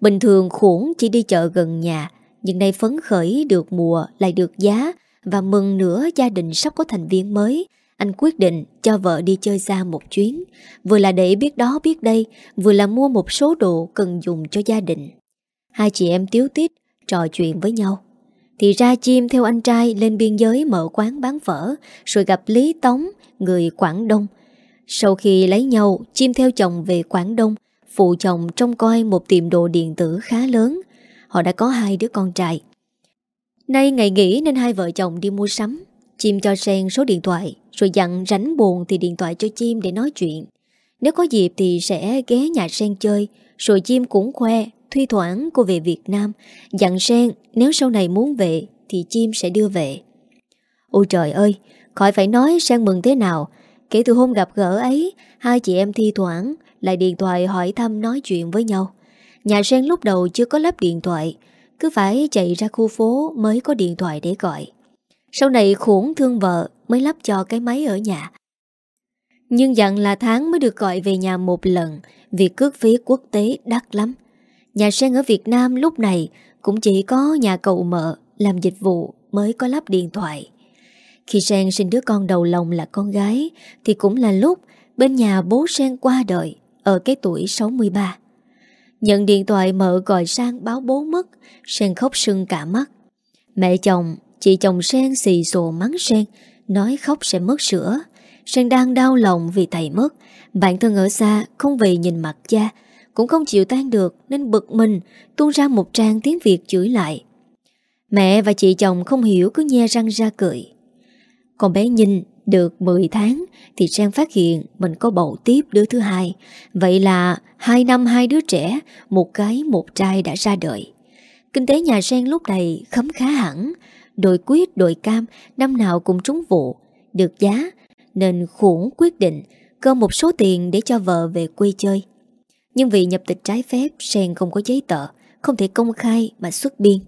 Bình thường khuổng chỉ đi chợ gần nhà, nhưng nay phấn khởi được mùa lại được giá và mừng nữa gia đình sắp có thành viên mới. Anh quyết định cho vợ đi chơi xa một chuyến, vừa là để biết đó biết đây, vừa là mua một số đồ cần dùng cho gia đình. Hai chị em tiếu tít, trò chuyện với nhau. Thì ra chim theo anh trai lên biên giới mở quán bán phở, rồi gặp Lý Tống, người Quảng Đông, sau khi lấy nhau, chim theo chồng về Quảng Đông, phụ chồng trông coi một tiệm đồ điện tử khá lớn. Họ đã có hai đứa con trai. Nay ngày nghỉ nên hai vợ chồng đi mua sắm. Chim cho Sen số điện thoại, rồi dặn rảnh buồn thì điện thoại cho chim để nói chuyện. Nếu có dịp thì sẽ ghé nhà Sen chơi, rồi chim cũng khoe, thuy thoảng cô về Việt Nam, dặn Sen nếu sau này muốn về thì chim sẽ đưa về. Ôi trời ơi, khỏi phải nói Sen mừng thế nào, Kể từ hôm gặp gỡ ấy, hai chị em thi thoảng lại điện thoại hỏi thăm nói chuyện với nhau. Nhà sen lúc đầu chưa có lắp điện thoại, cứ phải chạy ra khu phố mới có điện thoại để gọi. Sau này khủng thương vợ mới lắp cho cái máy ở nhà. Nhưng dặn là tháng mới được gọi về nhà một lần, vì cước phí quốc tế đắt lắm. Nhà sen ở Việt Nam lúc này cũng chỉ có nhà cậu mợ làm dịch vụ mới có lắp điện thoại. Khi Sen sinh đứa con đầu lòng là con gái Thì cũng là lúc bên nhà bố Sen qua đời Ở cái tuổi 63 Nhận điện thoại mợ gọi sang báo bố mất Sen khóc sưng cả mắt. Mẹ chồng, chị chồng Sen xì xồ mắng Sen Nói khóc sẽ mất sữa. Sen đang đau lòng vì thầy mất. Bạn thân ở xa không về nhìn mặt cha Cũng không chịu tan được Nên bực mình tuôn ra một trang tiếng Việt chửi lại. Mẹ và chị chồng không hiểu cứ nhe răng ra cười con bé nhìn được 10 tháng thì Trang phát hiện mình có bầu tiếp đứa thứ hai. Vậy là hai năm hai đứa trẻ, một gái một trai đã ra đời. Kinh tế nhà Trang lúc này khấm khá hẳn. Đội quyết, đội cam năm nào cũng trúng vụ. Được giá, Nên khủng quyết định Cơ một số tiền để cho vợ về quê chơi Nhưng vì nhập tịch trái phép Sen không có giấy tờ Không thể công khai mà xuất biên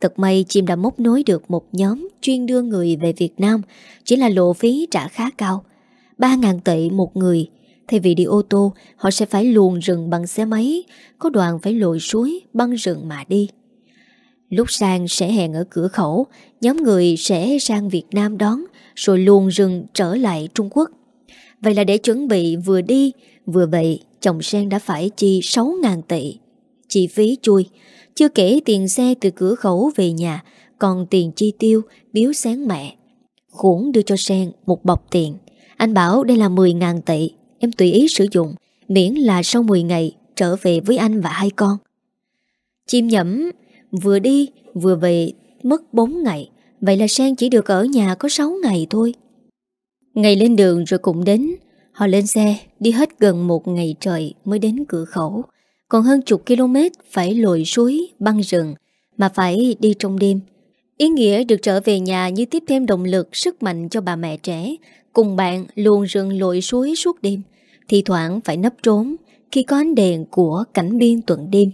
Thật may chim đã móc nối được một nhóm Chuyên đưa người về Việt Nam, Chỉ là lộ phí trả khá cao. 3.000 tệ một người. Thay vì đi ô tô, Họ sẽ phải luồn rừng bằng xe máy, Có đoàn phải lội suối, băng rừng mà đi. Lúc sang sẽ hẹn ở cửa khẩu, Nhóm người sẽ sang Việt Nam đón, Rồi luồn rừng trở lại Trung Quốc. Vậy là để chuẩn bị vừa đi, Vừa vậy chồng Sen đã phải chi 6.000 tệ Chi phí chui. Chưa kể tiền xe từ cửa khẩu về nhà, Còn tiền chi tiêu, Biếu sáng mẹ. Khủng đưa cho Sen một bọc tiền. Anh bảo đây là 10.000 tệ, Em tùy ý sử dụng, Miễn là sau 10 ngày trở về với anh và hai con. Chim nhẫm, Vừa đi, vừa về, mất 4 ngày. Vậy là Sen chỉ được ở nhà có 6 ngày thôi. Ngày lên đường rồi cũng đến. Họ lên xe, Đi hết gần một ngày trời mới đến cửa khẩu. Còn hơn chục km Phải lội suối, băng rừng Mà phải đi trong đêm. Ý nghĩa được trở về nhà như tiếp thêm động lực Sức mạnh cho bà mẹ trẻ Cùng bạn luồn rừng lội suối suốt đêm. Thì thoảng phải nấp trốn Khi có ánh đèn của cảnh biên tuần đêm.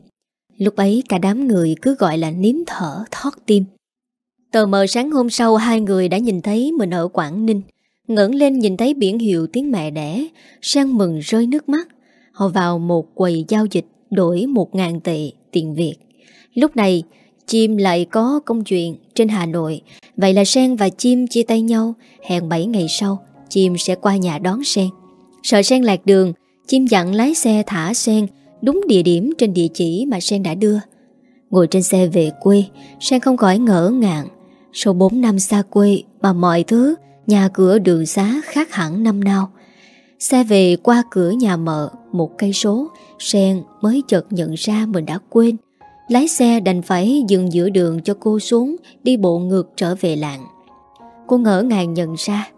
Lúc ấy cả đám người cứ gọi là nín thở thoát tim. Tờ mờ sáng hôm sau hai người đã nhìn thấy mình ở Quảng Ninh. Ngẩng lên nhìn thấy biển hiệu tiếng mẹ đẻ Sang mừng rơi nước mắt. Họ vào một quầy giao dịch. Đổi một ngàn tệ tiền Việt. Lúc này, Chim lại có công chuyện trên Hà Nội. Vậy là Sen và Chim chia tay nhau. Hẹn 7 ngày sau, Chim sẽ qua nhà đón Sen. Sợ Sen lạc đường, Chim dặn lái xe thả Sen Đúng địa điểm trên địa chỉ mà Sen đã đưa. Ngồi trên xe về quê, Sen không khỏi ngỡ ngàng. Sau 4 năm xa quê Mà mọi thứ, Nhà cửa đường xá khác hẳn năm nào. Xe về qua cửa nhà mợ, Một cây số, Sen mới chợt nhận ra mình đã quên. Lái xe đành phải dừng giữa đường cho cô xuống, Đi bộ ngược trở về làng. Cô ngỡ ngàng nhận ra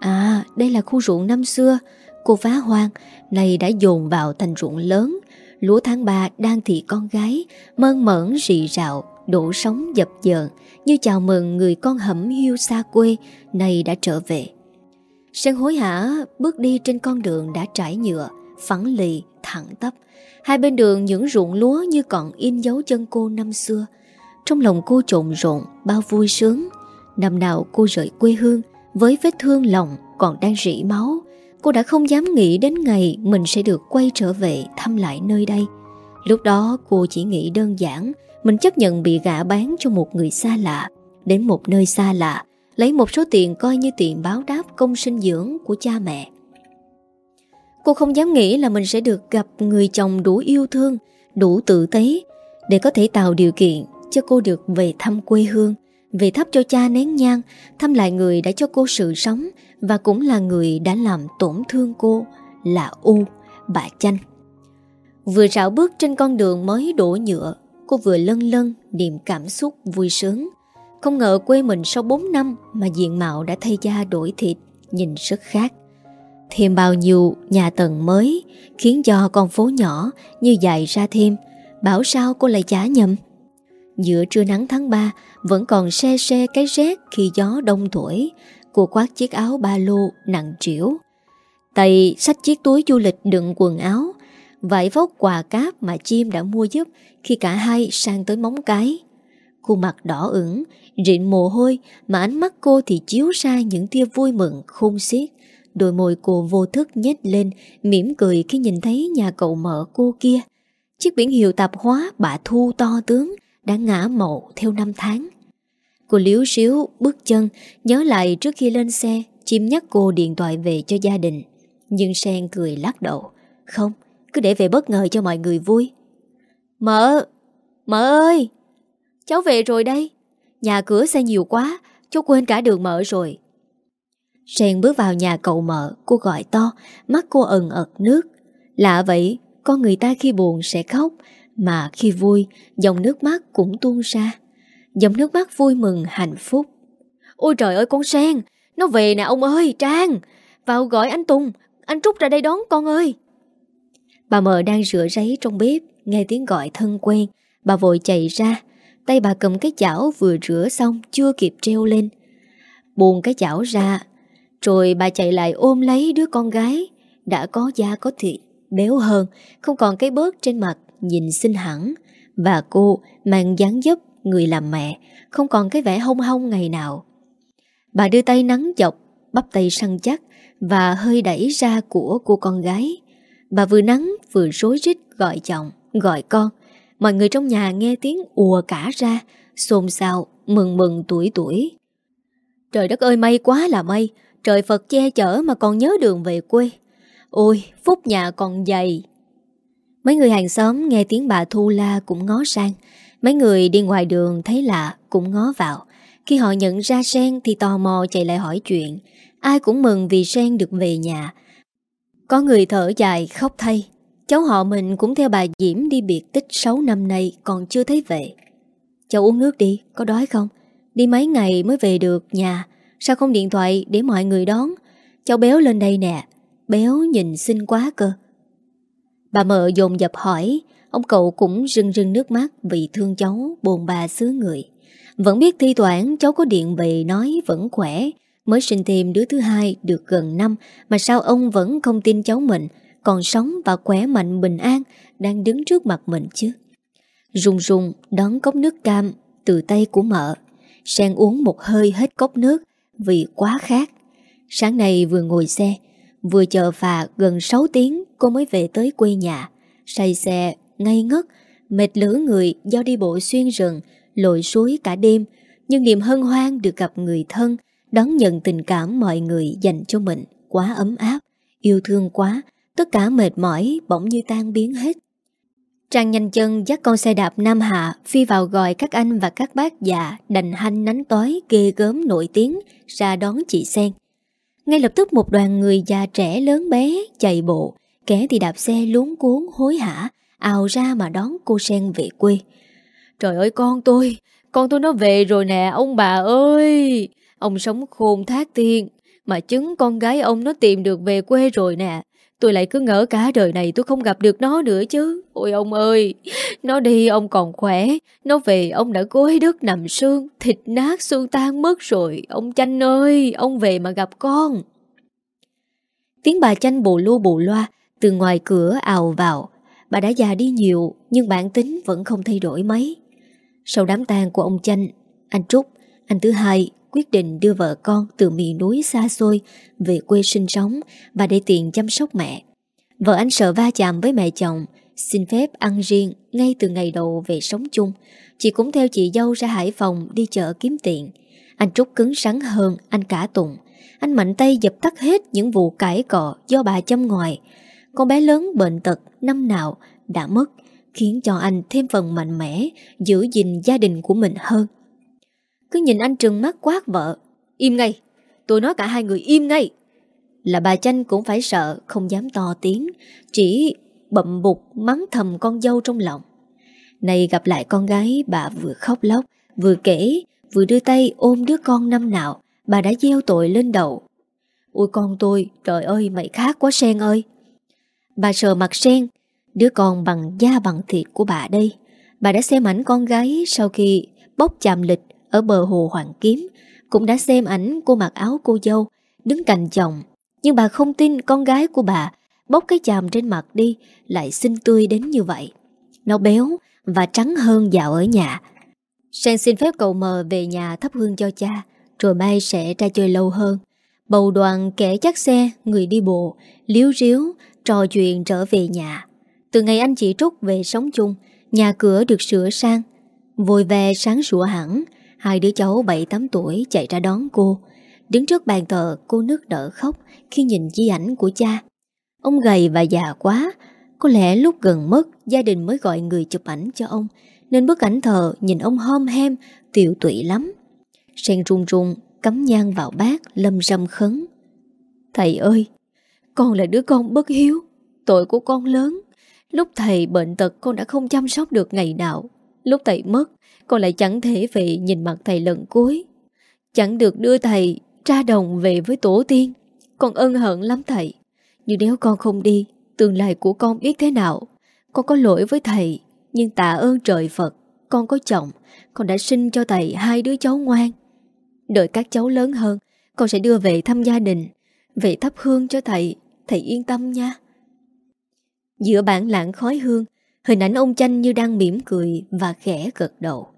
À đây là khu ruộng năm xưa. Cô phá hoang, Này đã dồn vào thành ruộng lớn. Lúa tháng 3 đang thị con gái, Mơn mởn rì rạo Đổ sóng dập dờn. Như chào mừng người con hẩm hiu xa quê, Này đã trở về. Sen hối hả bước đi trên con đường đã trải nhựa Phẳng lì, thẳng tắp. Hai bên đường những ruộng lúa như còn in dấu chân cô năm xưa. Trong lòng cô trộn rộn, bao vui sướng. Năm nào cô rời quê hương Với vết thương lòng còn đang rỉ máu Cô đã không dám nghĩ đến ngày Mình sẽ được quay trở về thăm lại nơi đây. Lúc đó cô chỉ nghĩ đơn giản Mình chấp nhận bị gã bán cho một người xa lạ Đến một nơi xa lạ Lấy một số tiền coi như tiền báo đáp công sinh dưỡng của cha mẹ Cô không dám nghĩ là mình sẽ được gặp người chồng đủ yêu thương, đủ tự tế để có thể tạo điều kiện cho cô được về thăm quê hương, về thắp cho cha nén nhang, thăm lại người đã cho cô sự sống và cũng là người đã làm tổn thương cô là U, bà Chanh. Vừa rảo bước trên con đường mới đổ nhựa, cô vừa lân lân niềm cảm xúc vui sướng. Không ngờ quê mình sau 4 năm mà diện mạo đã thay da đổi thịt, nhìn rất khác. Thêm bao nhiêu nhà tầng mới Khiến cho con phố nhỏ Như dài ra thêm Bảo sao cô lại chả nhầm. Giữa trưa nắng tháng 3 Vẫn còn xe xe cái rét khi gió đông thổi Cô khoác chiếc áo ba lô nặng trĩu. Tay xách chiếc túi du lịch đựng quần áo Vải vóc quà cáp mà chim đã mua giúp Khi cả hai sang tới móng cái. Khuôn mặt đỏ ửng Rịn mồ hôi Mà ánh mắt cô thì chiếu ra những tia vui mừng khôn xiết. Đôi môi cô vô thức nhếch lên mỉm cười khi nhìn thấy nhà cậu mở cô kia. Chiếc biển hiệu tạp hóa bà Thu to tướng Đã ngã màu theo năm tháng. Cô liếu xíu bước chân Nhớ lại trước khi lên xe Chim nhắc cô điện thoại về cho gia đình. Nhưng Sen cười lắc đầu Không, cứ để về bất ngờ cho mọi người vui. Mợ Mợ ơi! Cháu về rồi đây. Nhà cửa xe nhiều quá, Cháu quên cả đường mở rồi. Sen bước vào nhà cậu mợ, Cô gọi to, Mắt cô ẩn ật nước. Lạ vậy, Con người ta khi buồn sẽ khóc, Mà khi vui, Dòng nước mắt cũng tuôn ra. Dòng nước mắt vui mừng, hạnh phúc. Ôi trời ơi, con Sen, Nó về nè ông ơi, Trang. Vào gọi anh Tùng, Anh Trúc ra đây đón con ơi. Bà mợ đang rửa ráy trong bếp, Nghe tiếng gọi thân quen. Bà vội chạy ra Tay bà cầm cái chảo vừa rửa xong, Chưa kịp treo lên. Buồn cái chảo ra, Rồi bà chạy lại ôm lấy đứa con gái. Đã có da có thịt, Béo hơn, Không còn cái bớt trên mặt, Nhìn xinh hẳn. Và cô mang dáng dấp Người làm mẹ, Không còn cái vẻ hông hông ngày nào. Bà đưa tay nắng dọc Bắp tay săn chắc Và hơi đẩy ra của cô con gái. Bà vừa nắng vừa rối rít gọi chồng, Gọi con. Mọi người trong nhà nghe tiếng ùa cả ra, Xôn xao, Mừng mừng tuổi tuổi. Trời đất ơi, may quá là may. Trời Phật che chở mà còn nhớ đường về quê. Ôi, phúc nhà còn dày. Mấy người hàng xóm nghe tiếng bà Thu La cũng ngó sang. Mấy người đi ngoài đường thấy lạ cũng ngó vào. Khi họ nhận ra Sen thì tò mò chạy lại hỏi chuyện. Ai cũng mừng vì Sen được về nhà. Có người thở dài khóc thay. Cháu họ mình cũng theo bà Diễm đi biệt tích 6 năm nay còn chưa thấy về. Cháu uống nước đi, có đói không? Đi mấy ngày mới về được nhà. Sao không điện thoại để mọi người đón? Cháu béo lên đây nè. Béo nhìn xinh quá cơ. Bà mợ dồn dập hỏi. Ông cậu cũng rưng rưng nước mắt Vì thương cháu bồn bà xứ người. Vẫn biết thi thoảng cháu có điện về Nói vẫn khỏe. Mới sinh thêm đứa thứ hai được gần năm Mà sao ông vẫn không tin cháu mình? Còn sống và khỏe mạnh bình an Đang đứng trước mặt mình chứ. Rùng rùng đón cốc nước cam Từ tay của mợ. Sen uống một hơi hết cốc nước Vì quá khát. Sáng nay vừa ngồi xe Vừa chờ phà gần 6 tiếng Cô mới về tới quê nhà. Say xe, ngây ngất Mệt lửa người do đi bộ xuyên rừng Lội suối cả đêm. Nhưng niềm hân hoan được gặp người thân Đón nhận tình cảm mọi người dành cho mình. Quá ấm áp Yêu thương quá Tất cả mệt mỏi bỗng như tan biến hết Trang nhanh chân dắt con xe đạp Nam Hạ phi vào gọi các anh và các bác già đành hanh nánh tối ghê gớm nổi tiếng ra đón chị Sen. Ngay lập tức một đoàn người già trẻ lớn bé chạy bộ, kẻ thì đạp xe luống cuốn hối hả, ào ra mà đón cô Sen về quê. Trời ơi con tôi, con tôi nó về rồi nè ông bà ơi. Ông sống khôn thác tiên, mà chứng con gái ông nó tìm được về quê rồi nè. Tôi lại cứ ngỡ cả đời này tôi không gặp được nó nữa chứ. Ôi ông ơi, nó đi ông còn khỏe. Nó về ông đã gối đất nằm xương, thịt nát xương tan mất rồi. Ông Chanh ơi, ông về mà gặp con. Tiếng bà Chanh bù lu bù loa từ ngoài cửa ào vào. Bà đã già đi nhiều nhưng bản tính vẫn không thay đổi mấy. Sau đám tang của ông Chanh, anh Trúc, anh thứ hai quyết định đưa vợ con từ miền núi xa xôi về quê sinh sống và để tiền chăm sóc mẹ. Vợ anh sợ va chạm với mẹ chồng, xin phép ăn riêng ngay từ ngày đầu về sống chung. Chị cũng theo chị dâu ra Hải Phòng đi chợ kiếm tiền. Anh Trúc cứng rắn hơn anh cả Tùng. Anh mạnh tay dập tắt hết những vụ cãi cọ do bà châm ngoài. Con bé lớn bệnh tật năm nào đã mất khiến cho anh thêm phần mạnh mẽ giữ gìn gia đình của mình hơn. Cứ nhìn anh trừng mắt quát vợ. Im ngay. Tôi nói cả hai người im ngay. Là bà Chanh cũng phải sợ, Không dám to tiếng, Chỉ bậm bục mắng thầm con dâu trong lòng. Này gặp lại con gái, Bà vừa khóc lóc, Vừa kể, Vừa đưa tay ôm đứa con năm nào, Bà đã gieo tội lên đầu. Ôi con tôi, Trời ơi, mày khác quá sen ơi. Bà sờ mặt sen, Đứa con bằng da bằng thịt của bà đây. Bà đã xem ảnh con gái Sau khi bóc chạm lịch ở bờ hồ Hoàng Kiếm cũng đã xem ảnh cô mặc áo cô dâu đứng cạnh chồng. Nhưng bà không tin con gái của bà bóc cái chàm trên mặt đi lại xinh tươi đến như vậy. Nó béo và trắng hơn dạo ở nhà. Sen xin phép cậu mờ về nhà thắp hương cho cha rồi mai sẽ ra chơi lâu hơn. Bầu đoàn kẻ chắc xe, người đi bộ, liếu riếu, trò chuyện trở về nhà. Từ ngày anh chị Trúc về sống chung, nhà cửa được sửa sang. Vội về sáng sủa hẳn, Hai đứa cháu 7-8 tuổi chạy ra đón cô. Đứng trước bàn thờ, cô nước đỡ khóc Khi nhìn di ảnh của cha. Ông gầy và già quá, Có lẽ lúc gần mất, Gia đình mới gọi người chụp ảnh cho ông, Nên bức ảnh thờ nhìn ông hôm hem, Tiệu tụy lắm. Sen run run, cắm nhang vào bát, Lâm râm khấn. Thầy ơi, Con là đứa con bất hiếu, Tội của con lớn. Lúc thầy bệnh tật, con đã không chăm sóc được ngày nào. Lúc thầy mất con lại chẳng thể về nhìn mặt thầy lần cuối. Chẳng được đưa thầy ra đồng về với tổ tiên. Con ân hận lắm thầy. Nhưng nếu con không đi, Tương lai của con biết thế nào? Con có lỗi với thầy, Nhưng tạ ơn trời Phật, Con có chồng. Con đã sinh cho thầy hai đứa cháu ngoan. Đợi các cháu lớn hơn, Con sẽ đưa về thăm gia đình. Về thắp hương cho thầy Thầy yên tâm nha. Giữa bản lãng khói hương, Hình ảnh ông chanh như đang mỉm cười Và khẽ gật đầu.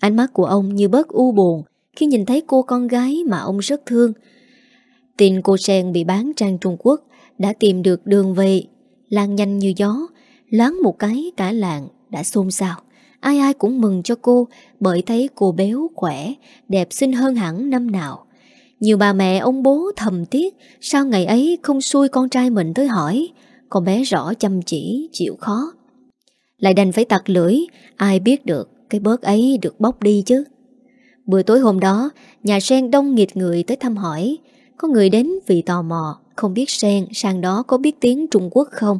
Ánh mắt của ông như bớt u buồn Khi nhìn thấy cô con gái mà ông rất thương. Tin cô Sen bị bán trang Trung Quốc Đã tìm được đường về Lan nhanh như gió Láng một cái cả làng đã xôn xao. Ai ai cũng mừng cho cô Bởi thấy cô béo, khỏe Đẹp xinh hơn hẳn năm nào. Nhiều bà mẹ ông bố thầm tiếc Sao ngày ấy không xui con trai mình tới hỏi. Con bé rõ chăm chỉ, chịu khó. Lại đành phải tặc lưỡi Ai biết được cái bớt ấy được bóc đi chứ. Bữa tối hôm đó, Nhà sen đông nghịt người tới thăm hỏi. Có người đến vì tò mò, Không biết sen, sang đó có biết tiếng Trung Quốc không?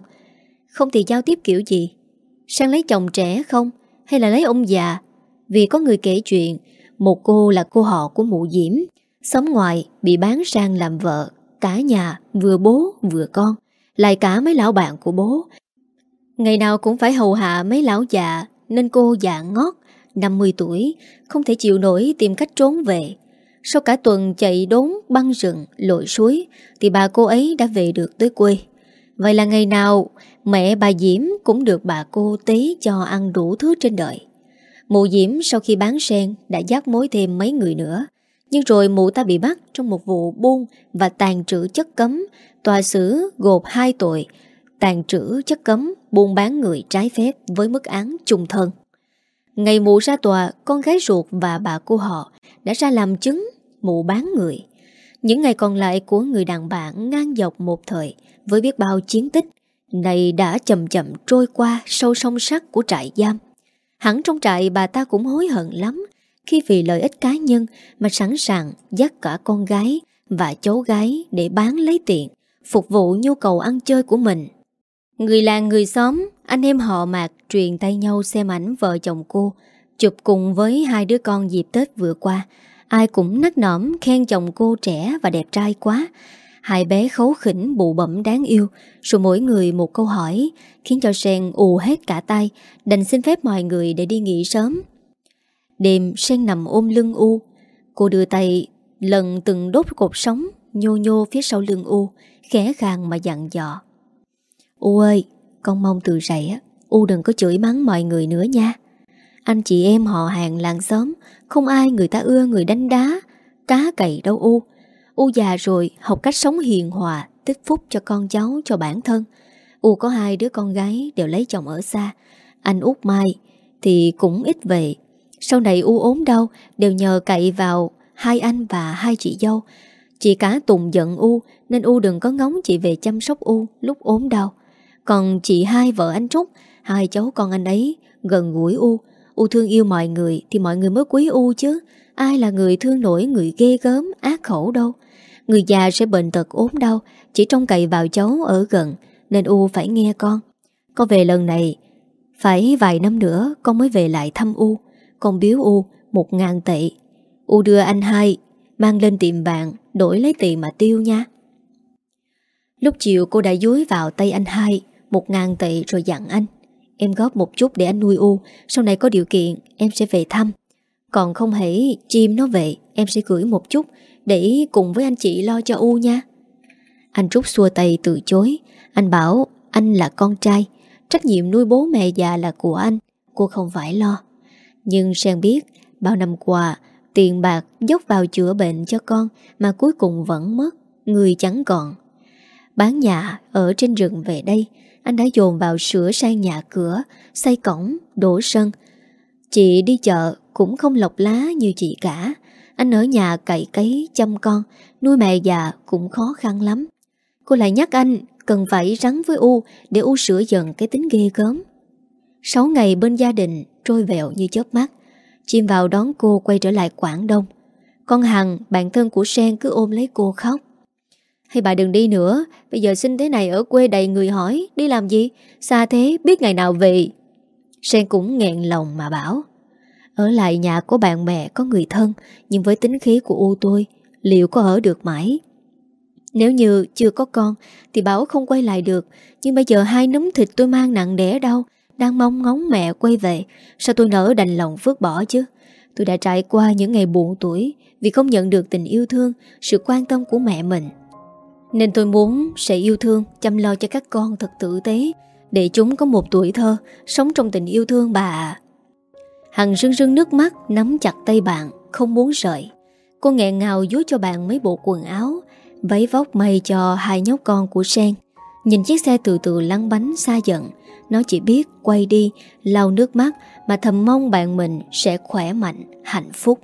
Không thì giao tiếp kiểu gì? Sang lấy chồng trẻ không? Hay là lấy ông già? Vì có người kể chuyện, Một cô là cô họ của mụ Diễm Sống ngoài bị bán sang làm vợ, Cả nhà vừa bố vừa con, Lại cả mấy lão bạn của bố. Ngày nào cũng phải hầu hạ mấy lão già nên cô dạ ngót 50 tuổi, Không thể chịu nổi tìm cách trốn về. Sau cả tuần chạy đốn băng rừng, Lội suối, Thì bà cô ấy đã về được tới quê. Vậy là ngày nào, Mẹ bà Diễm cũng được bà cô tế cho ăn đủ thứ trên đời. Mụ Diễm sau khi bán sen Đã dắt mối thêm mấy người nữa. Nhưng rồi mụ ta bị bắt Trong một vụ buôn và tàn trữ chất cấm, Tòa xử gộp hai tội Tàn trữ chất cấm, Buôn bán người trái phép Với mức án chung thân. Ngày mụ ra tòa, Con gái ruột và bà của họ Đã ra làm chứng mụ bán người. Những ngày còn lại của người đàn bà Ngang dọc một thời Với biết bao chiến tích, Này đã chậm chậm trôi qua Sâu sông sắc của trại giam. Hẳn trong trại bà ta cũng hối hận lắm Khi vì lợi ích cá nhân Mà sẵn sàng dắt cả con gái Và cháu gái để bán lấy tiền, Phục vụ nhu cầu ăn chơi của mình. Người làng người xóm, Anh em họ mạc truyền tay nhau xem ảnh vợ chồng cô, Chụp cùng với hai đứa con dịp Tết vừa qua. Ai cũng nắc nõm khen chồng cô trẻ và đẹp trai quá. Hai bé khấu khỉnh, bụ bẩm đáng yêu. Rồi mỗi người một câu hỏi, Khiến cho Sen ù hết cả tay Đành xin phép mọi người để đi nghỉ sớm. Đêm Sen nằm ôm lưng U. Cô đưa tay lần từng đốt cột sống Nhô nhô phía sau lưng U, Khẽ khàng mà dặn dò. U ơi, Con mong từ rảy U đừng có chửi mắng mọi người nữa nha. Anh chị em họ hàng làng xóm, Không ai người ta ưa người đánh đá, Cá cậy đâu U. U già rồi, học cách sống hiền hòa, Tích phúc cho con cháu, cho bản thân. U có hai đứa con gái Đều lấy chồng ở xa, Anh út Mai thì cũng ít về. Sau này U ốm đau, Đều nhờ cậy vào hai anh và hai chị dâu. Chị cả Tùng giận U, Nên U đừng có ngóng chị về chăm sóc U Lúc ốm đau còn chị hai vợ anh Trúc, Hai cháu con anh ấy, gần gũi U. U thương yêu mọi người Thì mọi người mới quý U chứ. Ai là người thương nổi người ghê gớm, Ác khẩu đâu. Người già sẽ bệnh tật ốm đau, Chỉ trông cậy vào cháu ở gần, Nên U phải nghe con. Con về lần này, Phải vài năm nữa, con mới về lại thăm U. Con biếu U một ngàn tệ. U đưa anh hai, Mang lên tiệm vàng, Đổi lấy tiền mà tiêu nha. Lúc chiều cô đã dúi vào tay anh hai một ngàn tệ rồi dặn anh. Em góp một chút để anh nuôi U, Sau này có điều kiện, em sẽ về thăm. Còn không hãy chim nó về, Em sẽ gửi một chút Để cùng với anh chị lo cho U nha. Anh Trúc xua tay từ chối. Anh bảo, anh là con trai, Trách nhiệm nuôi bố mẹ già là của anh, Cô không phải lo. Nhưng Sen biết, Bao năm qua, Tiền bạc dốc vào chữa bệnh cho con Mà cuối cùng vẫn mất, Người chẳng còn. Bán nhà ở trên rừng về đây anh đã dồn vào sửa sang nhà cửa, xây cổng, đổ sân. Chị đi chợ cũng không lọc lá như chị cả. Anh ở nhà cậy cấy, chăm con, nuôi mẹ già cũng khó khăn lắm. Cô lại nhắc anh cần phải rắn với U để U sửa dần cái tính ghê gớm. Sáu ngày bên gia đình trôi vẹo như chớp mắt. Chim vào đón cô quay trở lại Quảng Đông. Con Hằng, bạn thân của Sen cứ ôm lấy cô khóc. Hay bà đừng đi nữa. Bây giờ sinh thế này ở quê đầy người hỏi. Đi làm gì? Xa thế biết ngày nào về. Sen cũng nghẹn lòng mà bảo. Ở lại nhà của bạn bè có người thân Nhưng với tính khí của U tôi Liệu có ở được mãi? Nếu như chưa có con Thì bảo không quay lại được. Nhưng bây giờ hai núm thịt tôi mang nặng đẻ đau Đang mong ngóng mẹ quay về. Sao tôi nỡ đành lòng vứt bỏ chứ? Tôi đã trải qua những ngày buồn tuổi vì không nhận được tình yêu thương, sự quan tâm của mẹ mình. Nên tôi muốn sẽ yêu thương, chăm lo cho các con thật tử tế để chúng có một tuổi thơ, sống trong tình yêu thương bà Hằng rưng rưng nước mắt, nắm chặt tay bạn, không muốn rời. Cô nghẹn ngào dối cho bạn mấy bộ quần áo, váy vóc may cho hai nhóc con của Sen. Nhìn chiếc xe từ từ lăn bánh xa dần, nó chỉ biết quay đi, lau nước mắt mà thầm mong bạn mình sẽ khỏe mạnh, hạnh phúc.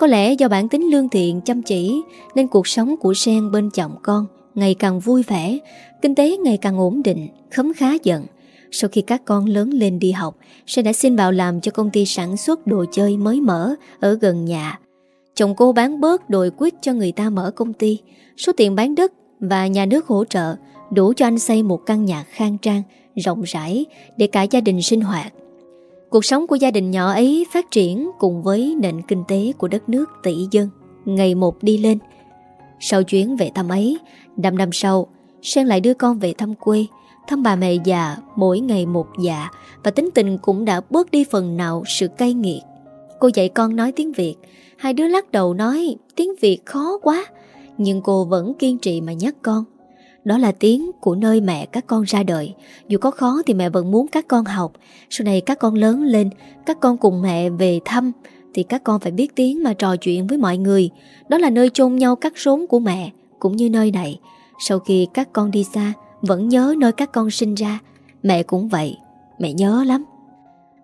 Có lẽ do bản tính lương thiện, chăm chỉ nên cuộc sống của Sen bên chồng con ngày càng vui vẻ, kinh tế ngày càng ổn định, khấm khá dần. Sau khi các con lớn lên đi học, Sen đã xin vào làm cho công ty sản xuất đồ chơi mới mở ở gần nhà. Chồng cô bán bớt đồi quýt cho người ta mở công ty. Số tiền bán đất và nhà nước hỗ trợ đủ cho anh xây một căn nhà khang trang, rộng rãi để cả gia đình sinh hoạt. Cuộc sống của gia đình nhỏ ấy phát triển cùng với nền kinh tế của đất nước tỷ dân, ngày một đi lên. Sau chuyến về thăm ấy, năm năm sau, Sen lại đưa con về thăm quê, thăm bà mẹ già mỗi ngày một dạ và tính tình cũng đã bớt đi phần nào sự cay nghiệt. Cô dạy con nói tiếng Việt, hai đứa lắc đầu nói tiếng Việt khó quá, nhưng cô vẫn kiên trì mà nhắc con. Đó là tiếng của nơi mẹ các con ra đời. Dù có khó thì mẹ vẫn muốn các con học. Sau này các con lớn lên Các con cùng mẹ về thăm Thì các con phải biết tiếng mà trò chuyện với mọi người. Đó là nơi chôn nhau các rốn của mẹ Cũng như nơi này. Sau khi các con đi xa Vẫn nhớ nơi các con sinh ra. Mẹ cũng vậy Mẹ nhớ lắm.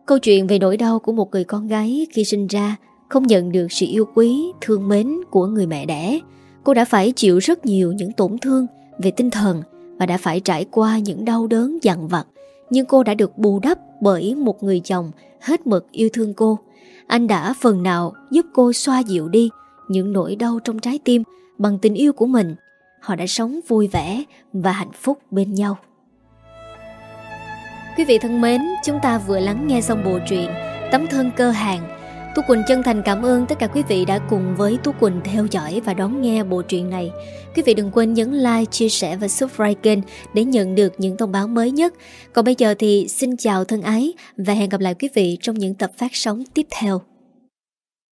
Câu chuyện về nỗi đau của một người con gái khi sinh ra Không nhận được sự yêu quý, thương mến của người mẹ đẻ. Cô đã phải chịu rất nhiều những tổn thương về tinh thần và đã phải trải qua những đau đớn dằn vặt. Nhưng cô đã được bù đắp bởi một người chồng hết mực yêu thương cô. Anh đã phần nào giúp cô xoa dịu đi những nỗi đau trong trái tim bằng tình yêu của mình. Họ đã sống vui vẻ và hạnh phúc bên nhau. Quý vị thân mến, chúng ta vừa lắng nghe xong bộ truyện Tấm thân cơ hàng Tú Quỳnh chân thành cảm ơn tất cả quý vị đã cùng với Tú Quỳnh theo dõi và đón nghe bộ truyện này. Quý vị đừng quên nhấn like, chia sẻ và subscribe kênh để nhận được những thông báo mới nhất. Còn bây giờ thì xin chào thân ái và hẹn gặp lại quý vị trong những tập phát sóng tiếp theo.